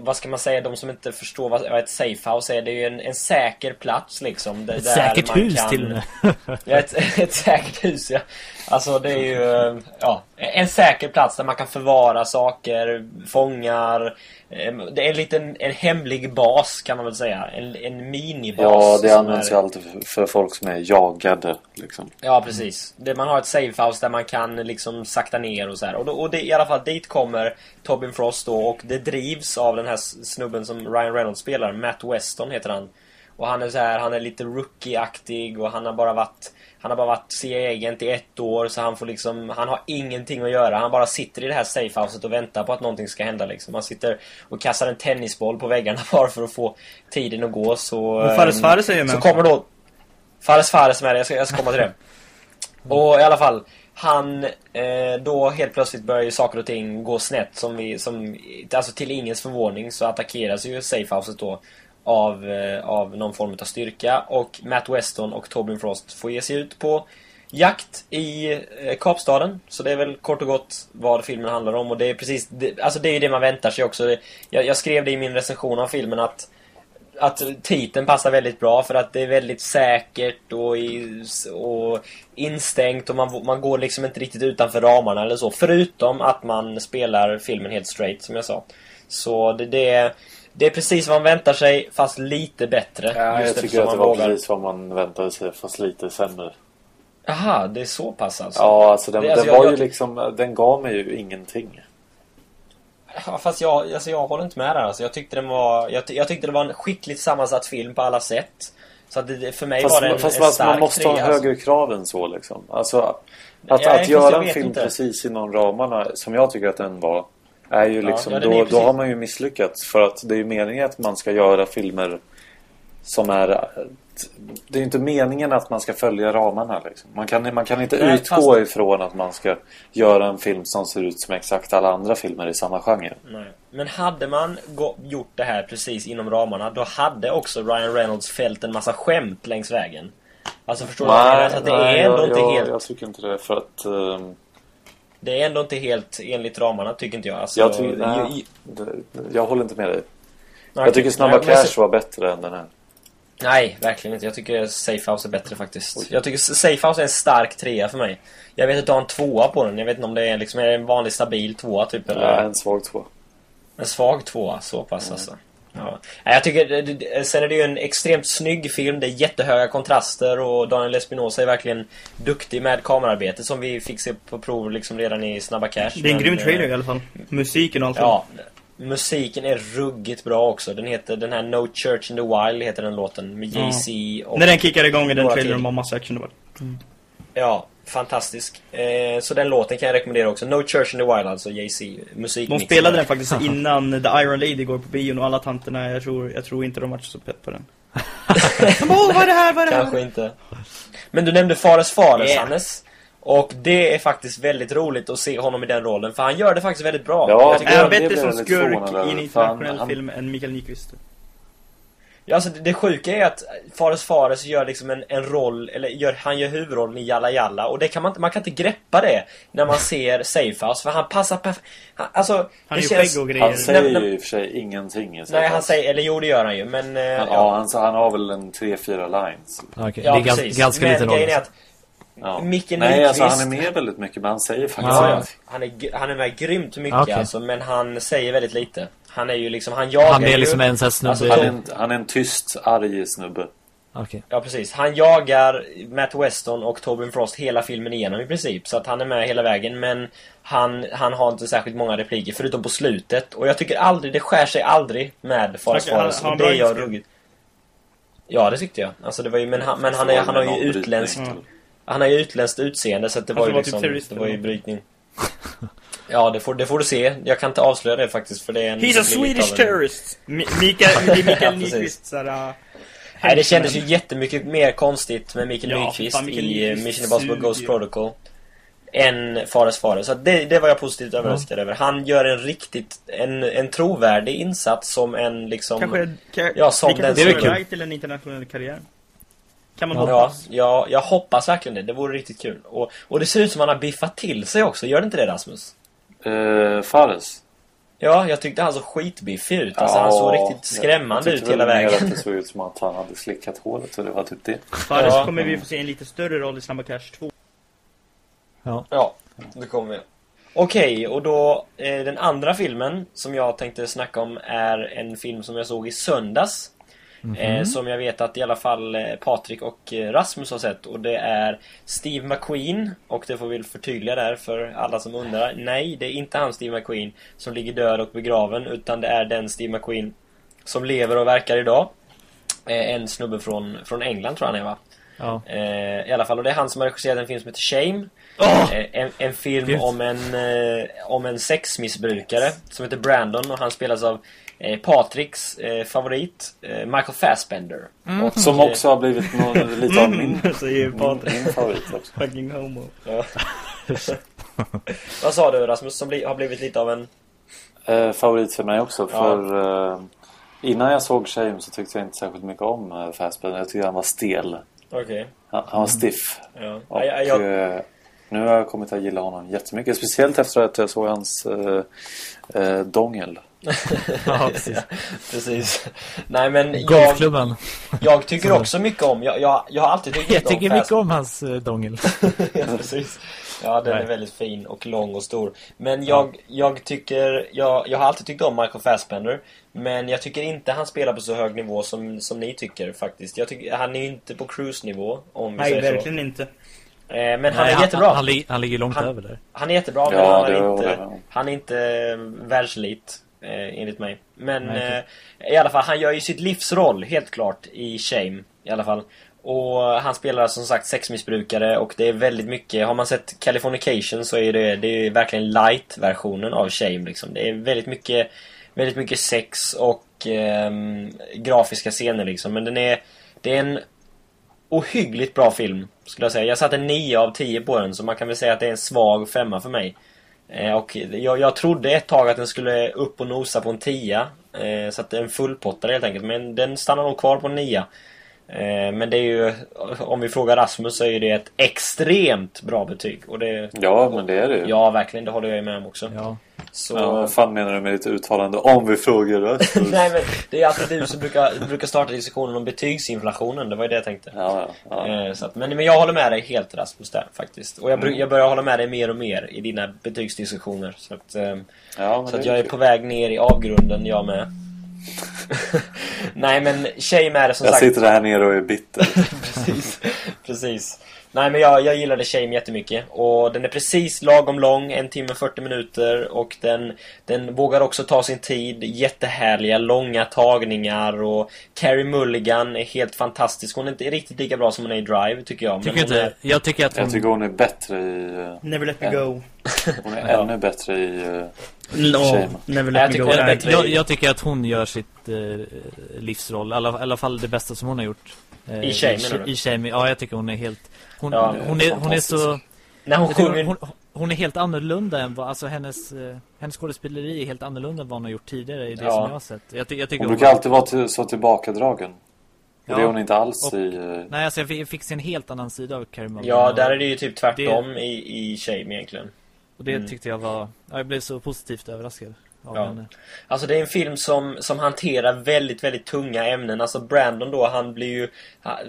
vad ska man säga, de som inte förstår vad ett safehouse är, det är ju en, en säker plats liksom. Där, Ett där säkert man hus kan- till och med. Ja, ett, ett säkert hus ja. Alltså det är ju, eh, ja, en säker plats där man kan förvara saker, fångar. eh, Det är en liten, en hemlig bas kan man väl säga. En, en minibas. ja, det används är- ju alltid för, folk som är jagade. Liksom. Ja, precis. Det, man har ett safehouse där man kan liksom sakta ner och så här. Och, då, och det, i alla fall dit kommer Tobin Frost då och det drivs av den här snubben som Ryan Reynolds spelar. Matt Weston heter han. Och han är så här, han är lite rookie-aktig och han har bara varit han har bara varit CIA-agent i ett år så han får liksom Han har ingenting att göra. Han bara sitter i det här safehouset och väntar på att någonting ska hända liksom. Han sitter och kastar en tennisboll på väggarna bara för att få tiden att gå så... Och Fares ehm, Fares är ju med Så kommer då Fares Fares med det, jag ska, jag ska komma till det. Och i alla fall, han eh, då helt plötsligt börjar ju saker och ting gå snett som vi, som, alltså till ingens förvåning så attackeras ju safehouset då av, eh, av någon form av styrka och Matt Weston och Tobin Frost får ge sig ut på jakt i eh, Kapstaden. Så det är väl kort och gott vad filmen handlar om och det är precis, det, alltså det är ju det man väntar sig också. Det, jag, jag skrev det i min recension av filmen att att titeln passar väldigt bra för att det är väldigt säkert och, i, och instängt och man, man går liksom inte riktigt utanför ramarna eller så. Förutom att man spelar filmen helt straight som jag sa. Så det, det, är, det är precis vad man väntar sig fast lite bättre. Ja, jag tycker att det var vågar- precis vad man väntade sig fast lite sämre. Jaha, det är så pass alltså? Ja, alltså den, Det- alltså, den jag- var ju jag- liksom, den gav mig ju ingenting. Ja, fast jag, alltså jag håller inte med där alltså. Jag tyckte den var, jag, jag tyckte det var en skickligt sammansatt film på alla sätt. Så det, för mig Fast, var det en, fast en man, stark man måste ha högre krav än så liksom. Alltså, Att, Nej, att göra en film inte. precis inom ramarna, som jag tycker att den var, är ju liksom, ja, då, är då har man ju misslyckats. För att det är ju meningen att man ska göra filmer som är... Det är inte meningen att man ska följa ramarna. Liksom. Man, kan, man kan inte Nej, utgå fast- ifrån att man ska göra en film som ser ut som exakt alla andra filmer i samma genre. Nej. Men hade man gjort det här precis inom ramarna, då hade också Ryan Reynolds fällt en massa skämt längs vägen. Alltså förstår du? Alltså, att det är ändå jag, inte helt... jag tycker inte det. För att... ehm, Det är ändå inte helt enligt ramarna, tycker inte jag. Alltså, jag, tycker, nej, jag håller inte med dig. nej, Jag tycker Snabba nej, Cash var bättre än den här. Nej, verkligen inte. Jag tycker Safe House är bättre faktiskt. Jag tycker Safe House är en stark trea för mig. Jag vet inte ha en tvåa på den. Jag vet inte om det är liksom är det en vanlig stabil tvåa typ eller Ja, en svag två. en svag tvåa. Så pass alltså. Ja. Jag tycker, sen är det ju en extremt snygg film. Det är jättehöga kontraster och Daniel Espinosa är verkligen duktig med kamerarbete som vi fick se på prov liksom redan i Snabba Cash. Det är en Men, grym trailer eh, i alla fall. Musiken och allt. Ja, musiken är ruggigt bra också. Den heter, den här No Church in the Wild heter den låten med Ja. Jay-Z och När den kickar igång är den trailern har massa action. bara- Ja, fantastisk. Eh, så den låten kan jag rekommendera också. No Church in the Wild alltså, Jay-Z. Musik. De spelade den faktiskt innan The Iron Lady går på bion och alla tanterna, jag tror, jag tror inte de var så pepp på den. De bara, Åh, vad är det här, vad är det här? Kanske inte. Men du nämnde Fares Fares, Yeah. Hannes. Och det är faktiskt väldigt roligt att se honom i den rollen, för han gör det faktiskt väldigt bra. Ja, jag tycker, Är han bättre som skurk i en internationell han- film än Mikael Nyqvist? Ja, alltså, det, det sjuka är att Fares Fares gör liksom en, en roll, eller gör, han gör huvudrollen i Jalla Jalla, och det kan man, inte- man kan inte greppa det när man ser Safehouse, för han passar perfekt. Alltså, Han är ju känns- och grejer. Han säger ju i och för sig ingenting i Nej, han säger, eller jo det gör han ju, men... eh, Han, ja, han, så han har väl en tre, fyra lines. Okej, Ja, det är gans, precis. ganska men liten roll. grejen är alltså. att Ja. Micke Nej, alltså Nyqvist- han är med väldigt mycket men han säger faktiskt Ja, ja. Han är, han är med grymt mycket Okej. alltså, men han säger väldigt lite. Han är ju liksom, han jagar Han är ju... liksom en sån här snubbe. Alltså, Han är, en, han är en tyst, arg snubbe. Okej. Ja precis, han jagar Matt Weston och Tobin Frost hela filmen igenom i princip. Så att han är med hela vägen, men han, han har inte särskilt många repliker, förutom på slutet. Och jag tycker aldrig, det skär sig aldrig med Fares Fares. Och det är jag ruggigt... Ja, det tyckte jag. Alltså det var ju, men han, men han, är, han har ju utländskt... Mm. Han har ju utländskt utseende så att det var ju typ liksom, det var ju brytning. Ja, det får, det får du se. Jag kan inte avslöja det faktiskt för det är en... He's a Swedish en- terrorist! Mi- Mikael, Ja, Mikael precis. Nyqvist såhär... äh, Nej, det kändes ju jättemycket mer konstigt med Mikael Ja, Nyqvist Mikael i eh, Nyqvist Mission Impossible Ghost. Protocol. Än Fares Fares. Så att det, det var jag positivt överraskad över. Han gör en riktigt, en, en trovärdig insats som en liksom... Kanske, ka, Ja, som det den- kanske är väg till en internationell karriär. Kan man Ja, hoppas. ja, jag hoppas verkligen det. Det vore riktigt kul. Och, och det ser ut som han har biffat till sig också. Gör det inte det Rasmus? Uh, Fares. Ja, jag tyckte han såg skitbiffig ut. Alltså, han såg riktigt skrämmande jag ut hela vägen. att det såg ut som att han hade slickat hålet och det var typ det. Fares Ja. kommer vi få se en lite större roll i Snabba Cash 2. Ja. Ja, det kommer vi. Okej, och då eh, den andra filmen som jag tänkte snacka om är en film som jag såg i söndags. Eh, som jag vet att i alla fall eh, Patrik och eh, Rasmus har sett och det är Steve McQueen och det får vi förtydliga där för alla som undrar. Nej, det är inte han Steve McQueen som ligger död och begraven utan det är den Steve McQueen som lever och verkar idag. Eh, en snubbe från, från England tror jag han är va? Ja. Eh, I alla fall, och det är han som har regisserat en film som heter Shame. Åh! Eh, en, en film Gud. om en, eh, om en sexmissbrukare som heter Brandon och han spelas av eh, Patricks eh, favorit eh, Michael Fassbender. Och, Som eh, också har blivit någon, lite av min, Säger min, Patrik. min favorit också. Fucking homo. Ja. Vad sa du Rasmus som bli, har blivit lite av en... Eh, favorit för mig också. Ja. För eh, innan jag såg Shame så tyckte jag inte särskilt mycket om uh, Fassbender. Jag tyckte han var stel. Okej. Han, han var stiff. Ja. Och Ja, ja, jag, eh, nu har jag kommit att gilla honom jättemycket. Speciellt efter att jag såg hans uh, uh, dongel. ja, precis. precis. Nej men jag, Golfklubben. jag tycker också mycket om... Jag, jag, jag har alltid tyckt Jag om tycker mycket Fassbender. om hans eh, dongel. ja, precis. Ja, den är Nej. väldigt fin och lång och stor. Men jag, jag tycker... Jag, jag har alltid tyckt om Michael Fassbender. Men jag tycker inte han spelar på så hög nivå som, som ni tycker faktiskt. Jag tycker, han är inte på cruise-nivå, om vi Nej, säger verkligen inte. så. Eh, men han Nej, är jättebra. Han, han, han ligger långt Han- över där. Han är jättebra, men Ja, han, är jag inte, om. han är inte eh, världselit, eh, enligt mig. Men Nej, eh, i alla fall, han gör ju sitt livsroll, helt klart, i Shame. I alla fall. Och han spelar som sagt sexmissbrukare och det är väldigt mycket, har man sett Californication så är det, det är verkligen light-versionen av Shame liksom. Det är väldigt mycket, väldigt mycket sex och ehm, grafiska scener liksom. Men den är, det är en ohyggligt bra film, skulle jag säga. Jag satte 9 av 10 på den, så man kan väl säga att det är en svag femma för mig. Eh, och jag, jag trodde ett tag att den skulle upp och nosa på en 10. Eh, så att det är en fullpottare helt enkelt. Men den stannar nog kvar på en 9. Eh, men det är ju, om vi frågar Rasmus så är det ett extremt bra betyg. Och det, Ja, men det är det ju. ja, verkligen, det håller jag med om också. Ja. Så, Ja, vad fan menar du med ditt uttalande om vi frågar Rasmus? Nej men det är alltid du som brukar, brukar starta diskussionen om betygsinflationen, det var ju det jag tänkte. Ja, ja, ja. Eh, Så att, men, men jag håller med dig helt Rasmus där faktiskt. Och jag, Mm. jag börjar hålla med dig mer och mer i dina betygsdiskussioner. Så att, eh, så att jag är kul. på väg ner i avgrunden, jag med. Nej men Shame är det som Jag sagt. sitter här nere och är bitter. precis. precis. Nej men jag, jag gillade Shame jättemycket. Och den är precis lagom lång, en timme 40 minuter. Och den, den vågar också ta sin tid. Jättehärliga, långa tagningar. Och Carrie Mulligan är helt fantastisk. Hon är inte riktigt lika bra som hon är i Drive tycker jag. Tycker hon inte, är, jag tycker att hon... Jag tycker hon är bättre i... eh, Never let me Ja. go. Hon är Ja. ännu bättre i... eh, No, Shame. never Jag let me tycker go. bättre. jag, jag tycker att hon gör sitt eh, livsroll, i alla, i alla fall det bästa som hon har gjort. Eh, I Shame, i? I Shame, ja jag tycker hon är helt... Hon, Ja, hon, är, hon är så... när hon sjunger... hon, hon är helt annorlunda än vad, alltså hennes, eh, hennes skådespeleri är helt annorlunda än vad hon har gjort tidigare i det Ja. som jag har sett. Jag, jag tycker Hon brukar alltid vara till, så tillbakadragen. Ja. det är hon inte alls Och- i... eh, Nej alltså jag fick, jag fick se en helt annan sida av Carrie Mulligan. Ja, där är det ju typ tvärtom i, i Shame egentligen. Och det Mm. tyckte jag var, ja, jag blev så positivt överraskad av Ja. henne. Alltså det är en film som, som hanterar väldigt, väldigt tunga ämnen. Alltså Brandon då, han blir ju...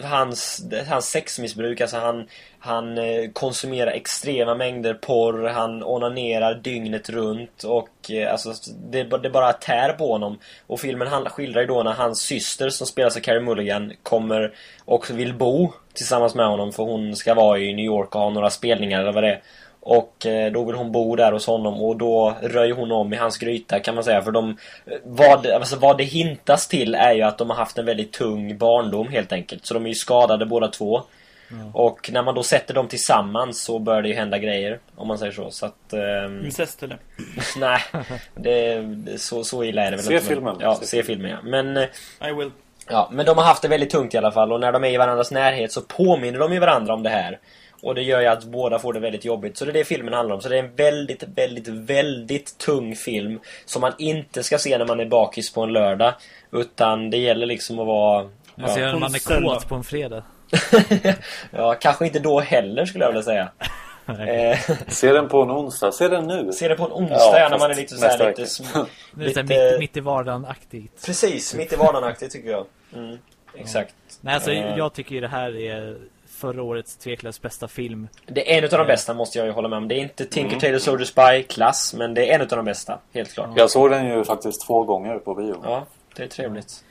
Hans, hans sexmissbruk, alltså han, han eh, konsumerar extrema mängder porr, han onanerar dygnet runt och eh, alltså det, det bara tär på honom. Och filmen han, skildrar ju då när hans syster som spelas av Carrie Mulligan kommer och vill bo tillsammans med honom för hon ska vara i New York och ha några spelningar eller vad det är. Och eh, då vill hon bo där hos honom och då röjer hon om i hans gryta kan man säga för de vad, alltså vad det hintas till är ju att de har haft en väldigt tung barndom helt enkelt så de är ju skadade båda två Och när man då sätter dem tillsammans så börjar det ju hända grejer om man säger så så att ehm, Incest eller? Nej, det, det, så, så illa är det väl Se inte men- filmen. Ja, Se se filmen ja. Men eh, I will. Ja, men de har haft det väldigt tungt i alla fall och när de är i varandras närhet så påminner de ju varandra om det här. Och det gör ju att båda får det väldigt jobbigt. Så det är det filmen handlar om. Så det är en väldigt, väldigt, väldigt tung film som man inte ska se när man är bakis på en lördag. Utan det gäller liksom att vara... Man ser Ja, när man är söndag. kåt på en fredag. ja, kanske inte då heller skulle jag vilja säga. Eh, Se den på en onsdag. Se den nu. se det på en onsdag Ja, när man är lite så här nästa lite... Sm- Lite- mitt, mitt i vardagen-aktigt. precis, mitt i vardagen tycker jag. Mm, exakt. Nej, alltså Eh. jag tycker ju det här är förra årets tveklöst bästa film. Det är en utav de bästa måste jag ju hålla med om. Det är inte Tinker Tailor Soldier Spy klass, men det är en utav de bästa. Helt klart. Jag såg den ju faktiskt två gånger på bio. Ja, det är trevligt.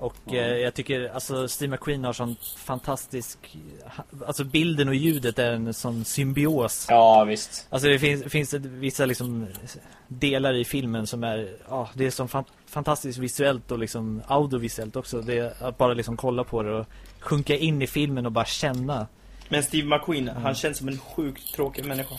Och eh, jag tycker, alltså Steve McQueen har sån fantastisk, alltså bilden och ljudet är en sån symbios. Ja, visst. Alltså det finns, finns det vissa liksom delar i filmen som är, ja det är så fan, fantastiskt visuellt och liksom audiovisuellt också. Det är att bara liksom kolla på det och sjunka in i filmen och bara känna. Men Steve McQueen, han känns som en sjukt tråkig människa.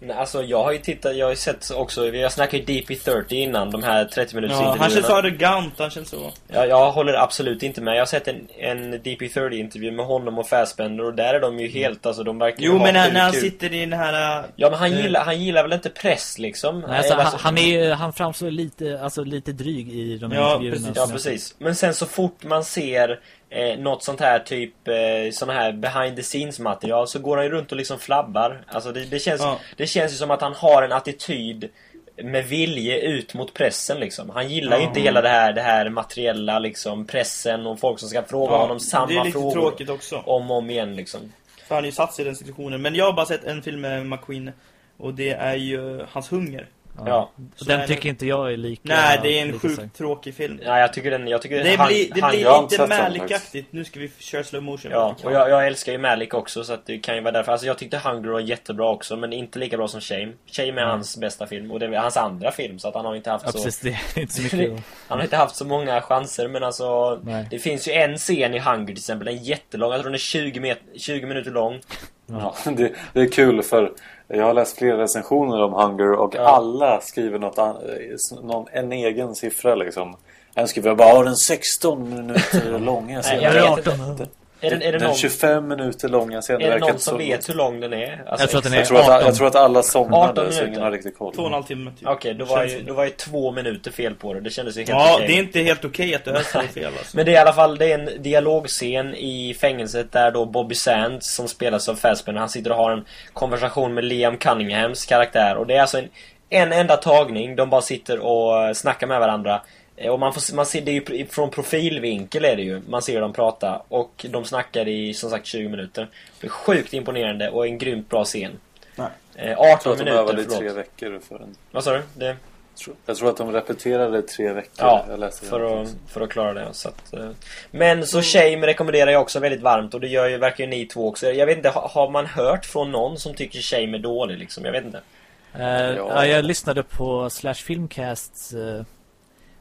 Nej, Alltså jag har ju tittat, jag har ju sett också, jag snackade ju DP30 innan, de här 30 minuters Ja, han känns så arrogant, han känns så... Ja, jag håller absolut inte med. Jag har sett en, en DP30 intervju med honom och Fassbender och där är de ju helt, alltså de verkar Jo men när, när han sitter i den här... äh, Ja men han eh, gillar, han gillar väl inte press liksom? Nej, alltså, Eller han, han, är, han framstår lite, alltså lite dryg i de här Ja, intervjuerna. precis. Ja precis. Men sen så fort man ser eh, något sånt här typ eh, sån här behind the scenes material så går han ju runt och liksom flabbar. Alltså det, det känns Ja. det känns ju som att han har en attityd med vilje ut mot pressen liksom. Han gillar ju inte hela det här, det här materiella liksom pressen och folk som ska fråga Ja, honom samma frågor om och om igen liksom. För han är ju satt sig i den situationen. Men jag har bara sett en film med McQueen. Och det är ju Hans hunger. Ja. Så Den tycker det- inte jag är lika Nej, det är en sjukt stark. tråkig film. Ja, jag tycker den, jag tycker Det han, blir, det han, blir lite Malik-aktigt. Nu ska vi köra slow motion. Ja, och jag, jag älskar ju Malik också så att det kan ju vara därför. Alltså jag tyckte Hunger var jättebra också men inte lika bra som Shame. Shame är hans bästa film och det är hans andra film så att han har inte haft Ja, så... precis. Det är inte så mycket. Han har inte haft så många chanser men alltså Nej. Det finns ju en scen i Hunger till exempel, den är jättelång, jag tror den är 20, met- 20 minuter lång. Ja, det, det är kul för jag har läst flera recensioner om Hunger och Ja. alla skriver något an, eh, någon, en egen siffra liksom. En skriver bara "Ja, den 16 minuter långa scenen. jag Är det vet 18? Är det, är den någon, 25 minuter långa scenen. är det någon som så- vet hur lång den är? Alltså, Jag tror att den är Jag tror, att, 18. jag tror att alla 18 somnade så ingen har riktigt koll. Två och en halv timme typ. Okej, då, var ju, det. då var ju två minuter fel på det. Det kändes ju helt Ja, okej. det är inte helt okej att du hälsar fel alltså. Men det är i alla fall det är en dialogscen i fängelset där då Bobby Sands som spelas av Fassbender han sitter och har en konversation med Liam Cunninghams karaktär och det är alltså en, en enda tagning. De bara sitter och snackar med varandra. Eh, Och man, får, man ser det är ju från profilvinkel är det ju. Man ser dem prata och de snackar i som sagt 20 minuter. Det är sjukt imponerande och en grymt bra scen. Nej. Eh, 18 Jag tror att de minuter, övade förlåt. tre veckor för en... Vad sa du? Det, Jag tror att de repeterade tre veckor. Ja, för att, för att klara det. Så att, eh. Men så Shame rekommenderar jag också väldigt varmt och det gör ju, verkar ju ni två också. Jag vet inte, har, man hört från någon som tycker Shame är dålig liksom? Jag vet inte. Eh, ja. jag lyssnade på Slash Filmcasts eh,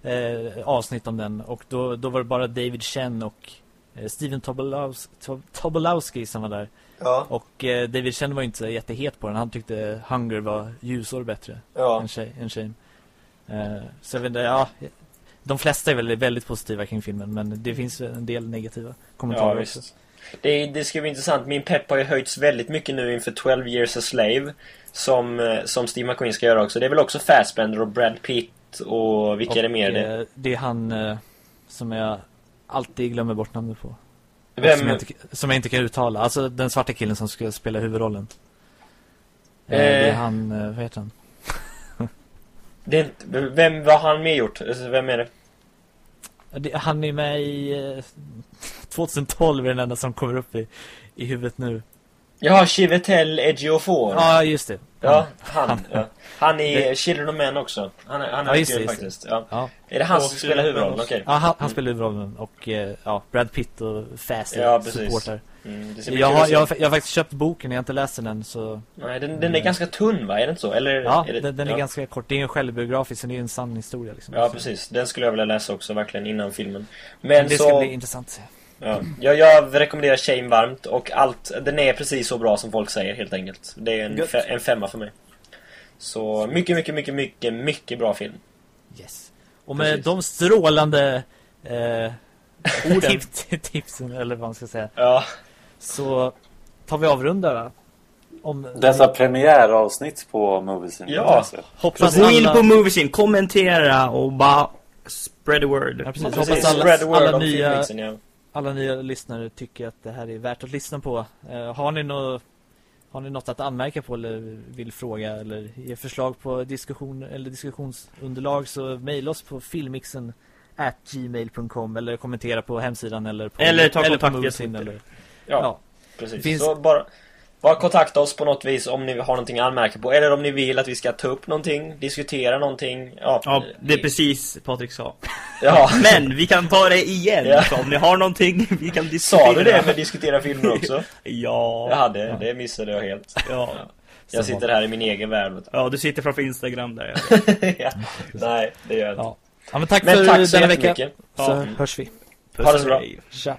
eh, avsnitt om den och då, då var det bara David Chen och eh, Steven Tobolowski, To- Tobolowski som var där. Ja. Och eh, David Chen var inte jättehet på den. Han tyckte Hunger var ljusår bättre Ja. än, Shame, än Shame. Eh, så jag vet inte, ja. De flesta är väl väldigt positiva kring filmen men det finns en del negativa Ja, kommentarer också. visst. Det, det ska bli intressant. Min pepp har ju höjts väldigt mycket nu inför 12 years a slave. Som, eh, som Steve McQueen ska göra också. Det är väl också Fassbender och Brad Pitt och vilka är det mer? Och, Det? eh, det är han eh, som jag alltid glömmer bort namnet på. Och Vem- Som, jag inte, som jag inte kan uttala. Alltså den svarta killen som ska spela huvudrollen. Eh. Det är han, eh, vad heter han? Det är inte, vem, vad har han med gjort? Alltså, Vem är det? Det, han är med i eh, 2012 är den enda som kommer upp i, i huvudet nu. Ja, Chivetel Ejiofor. Ja, just det. Ja, han. Han. Ja. Han är Children of Men också. Han, är- han är Ja, just just faktiskt. Ja. Ja, Är det han Och som spelar huvudrollen? Okej. ja han, han spelar huvudrollen och eh, ja, Brad Pitt och Fast Ja, precis. supportar. Mm, Jag har, jag, har, jag har faktiskt köpt boken, jag har inte läst den än så Nej, den, den är ganska tunn va? Är det inte så? Eller, Ja, är det, den, den är ja. ganska kort. Det är en självbiografisk, så det är en sann historia liksom. Ja, precis. Den skulle jag vilja läsa också, verkligen, innan filmen. Men Men det så... ska bli intressant att se. Ja. Jag, jag rekommenderar Shame varmt och allt, den är precis så bra som folk säger helt enkelt. Det är en, fe, en femma för mig. Så mycket, mycket, mycket, mycket, mycket bra film. Yes. Och med Precis. de strålande eh, tips, tipsen, eller vad man ska säga, Ja, så tar vi avrunda va? Om, Detta premiäravsnitt på Moviescene. Ja. hoppas Så gå in alla, på Moviesin, kommentera och bara spread the word. Ja, precis. precis. Hoppas alla- Spread the word alla nya- filmmixen, ja. Alla nya lyssnare tycker att det här är värt att lyssna på. Eh, har ni något har ni något att anmärka på eller vill fråga eller ge förslag på diskussion eller diskussionsunderlag så mejla oss på filmmixen at gmail.com eller kommentera på hemsidan eller på, Eller ta kontakt via Twitter. eller Ja, ja. precis. Finns- Så bara, bara kontakta oss på något vis om ni har någonting att anmärka på. Eller om ni vill att vi ska ta upp någonting, diskutera någonting. Ja, Ja, det är eh, precis Patrik sa. Ja, Men vi kan ta det igen. Ja. Så om ni har någonting vi kan diskutera. sa du det med diskutera filmer också? Ja. Jag hade, det missade jag helt. Ja. Jag sitter här i min egen värld. Ja, du sitter framför Instagram där. ja. Nej, det gör jag inte. Ja. ja men tack Men för tack så denna vecka jättemycket. så Ja. hörs vi. Ha det så bra. Tja.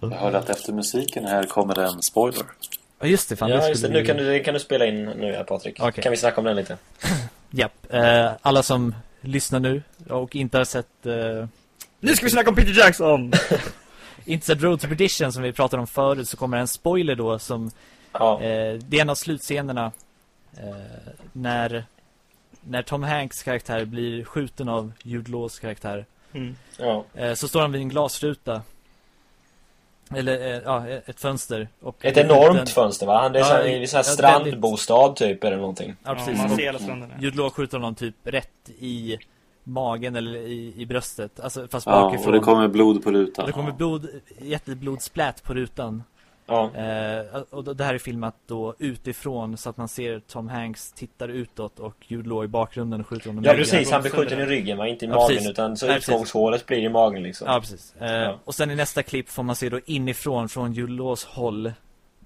Jag hörde att efter musiken här kommer det en spoiler. Ja just det, fan Ja, det just det. Nu kan du, kan du spela in nu här Patrik. Okej. Kan vi snacka om den lite? Japp, eh, alla som lyssnar nu och inte har sett eh, Nu ska vi snacka om Peter Jackson! inte sett Road to Perdition som vi pratade om förut så kommer en spoiler då som Ja. eh, det är en av slutscenerna eh, när när Tom Hanks karaktär blir skjuten av Jude Laws karaktär Mm. ja. eh, så står han vid en glasruta Eller eh, ja, ett fönster. Och Ett enormt den, fönster va? Han, det är Ja, så här, ja, här väldigt- strandbostad typ eller någonting. Ja, Ja, precis. man Och ser hela stränderna. Jude Law skjuter honom typ rätt i magen eller i, i bröstet. Alltså fast Ja, bakifrån. och det kommer blod på Och rutan. det kommer blod, jätteblodsplätt på rutan. Ja. Eh, och det här är filmat då utifrån så att man ser Tom Hanks tittar utåt och Jude Law i bakgrunden och skjuter honom Ja i ryggen. precis, han blir skjuten i ryggen va? Inte i Ja, magen precis. utan så utgångshålet blir i magen liksom. Ja, precis. Eh, Ja. Och sen i nästa klipp får man se då inifrån från Jude Laws håll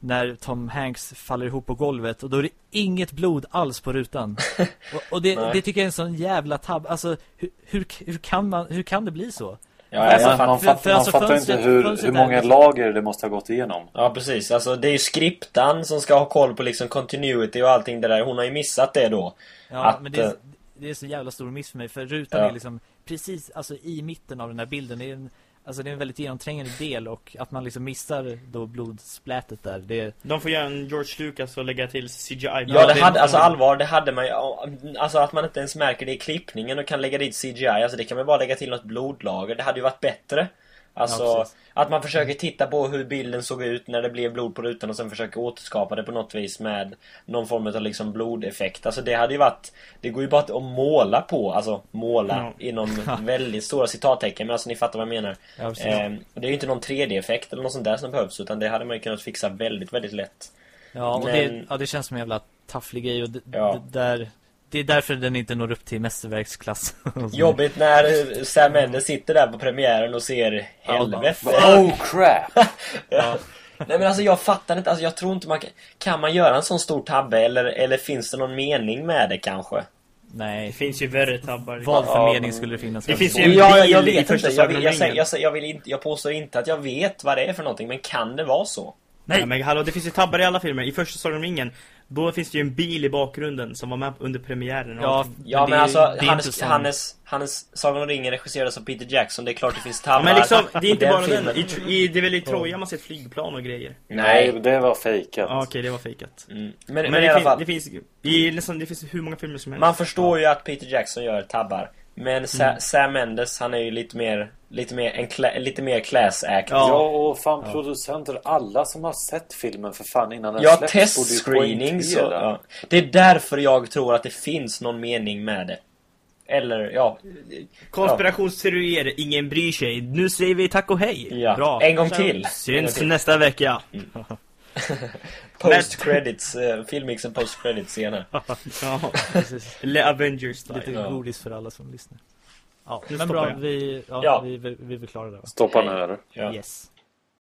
när Tom Hanks faller ihop på golvet och då är det inget blod alls på rutan. och, och det, det tycker jag är en sån jävla tabb. Alltså hur, hur, hur, kan man, hur kan det bli så? Ja, Alltså, man, man, för- fatt, för man alltså fattar fönstret- inte hur, hur många liksom- lager det måste ha gått igenom. Ja precis, alltså det är ju skriptan som ska ha koll på liksom continuity och allting det där. Hon har ju missat det då. Ja, Att, men det är, eh, det är så jävla stor miss för mig. För rutan Ja. är liksom precis alltså, i mitten av den här bilden. Det är en, alltså, det är en väldigt genomträngande del och att man liksom missar då blodsplätet där. Det, De får göra en George Lucas och lägga till CGI. Ja, det det- hade, alltså allvar, det hade man ju, alltså att man inte ens märker det i klippningen och kan lägga dit CGI, alltså det kan man bara lägga till något blodlager, det hade ju varit bättre. Alltså, Ja, att man försöker titta på hur bilden såg ut när det blev blod på rutan och sen försöker återskapa det på något vis med någon form av liksom blodeffekt. Alltså det hade ju varit, det går ju bara att måla på, alltså måla Ja. inom väldigt stora citattecken, men alltså ni fattar vad jag menar. Ja. Ehm, det är ju inte någon 3D-effekt eller något sånt där som behövs, utan det hade man ju kunnat fixa väldigt, väldigt lätt. ja, och Men- det, ja, det känns som en jävla tafflig grej och Ja. där det är därför den inte når upp till mästerverksklass. Jobbigt när Sam Mendes sitter där på premiären och ser helvete. Oh crap! Ja. Nej men alltså jag fattar inte, alltså jag tror inte man kan... Kan man göra en sån stor tabbe eller, eller finns det någon mening med det kanske? Det finns ju värre tabbar. Vad för Ja, mening men- skulle det finnas? Det finns ju Ja, en jag, jag vet inte, jag, vill, jag, jag, säger, jag, vill inte, jag påstår inte att jag vet vad det är för någonting, men kan det vara så? Nej men hallå, det finns ju tabbar i alla filmer. I första Sagan om ringen, då finns det ju en bil i bakgrunden som var med under premiären och Ja, allting. Ja Men men, det alltså, det Hannes, som- Hannes, Hannes Sagan om ringen regisserades av Peter Jackson, det är klart det finns Ja, tabbar men liksom, det är i inte bara filmen. den. I, i, det är väl i Troja man sett flygplan och grejer. Nej, Nej. det var fejkat. Ja okej, det var fejkat. Mm. Men, Men, men, i det, alla fin, fall. det finns i nästan, det finns hur många filmer som helst. Man förstår ju att Peter Jackson gör tabbar. Men Sa- Mm. Sam Mendes, han är ju lite mer, lite mer, en lite mer class act. Ja. Ja, och fan producenter, alla som har sett filmen för fan innan den Ja, släpps och, poängtera. ja. Det är därför jag tror att det finns någon mening med det. Eller, ja. Konspirationsteorier, ingen bryr sig. Nu säger vi tack och hej. ja. Bra. En gång till. En gång Syns till. nästa vecka. Post credits, uh, filmmixen post credits senare. Ja. Precis. Eller Avengers style. Lite Ja. godis för alla som lyssnar. Ja, Nu men bra, jag. vi, ja, Ja. Vi, vi, vi klara där va? Stoppa nu eller? Ja. Yes.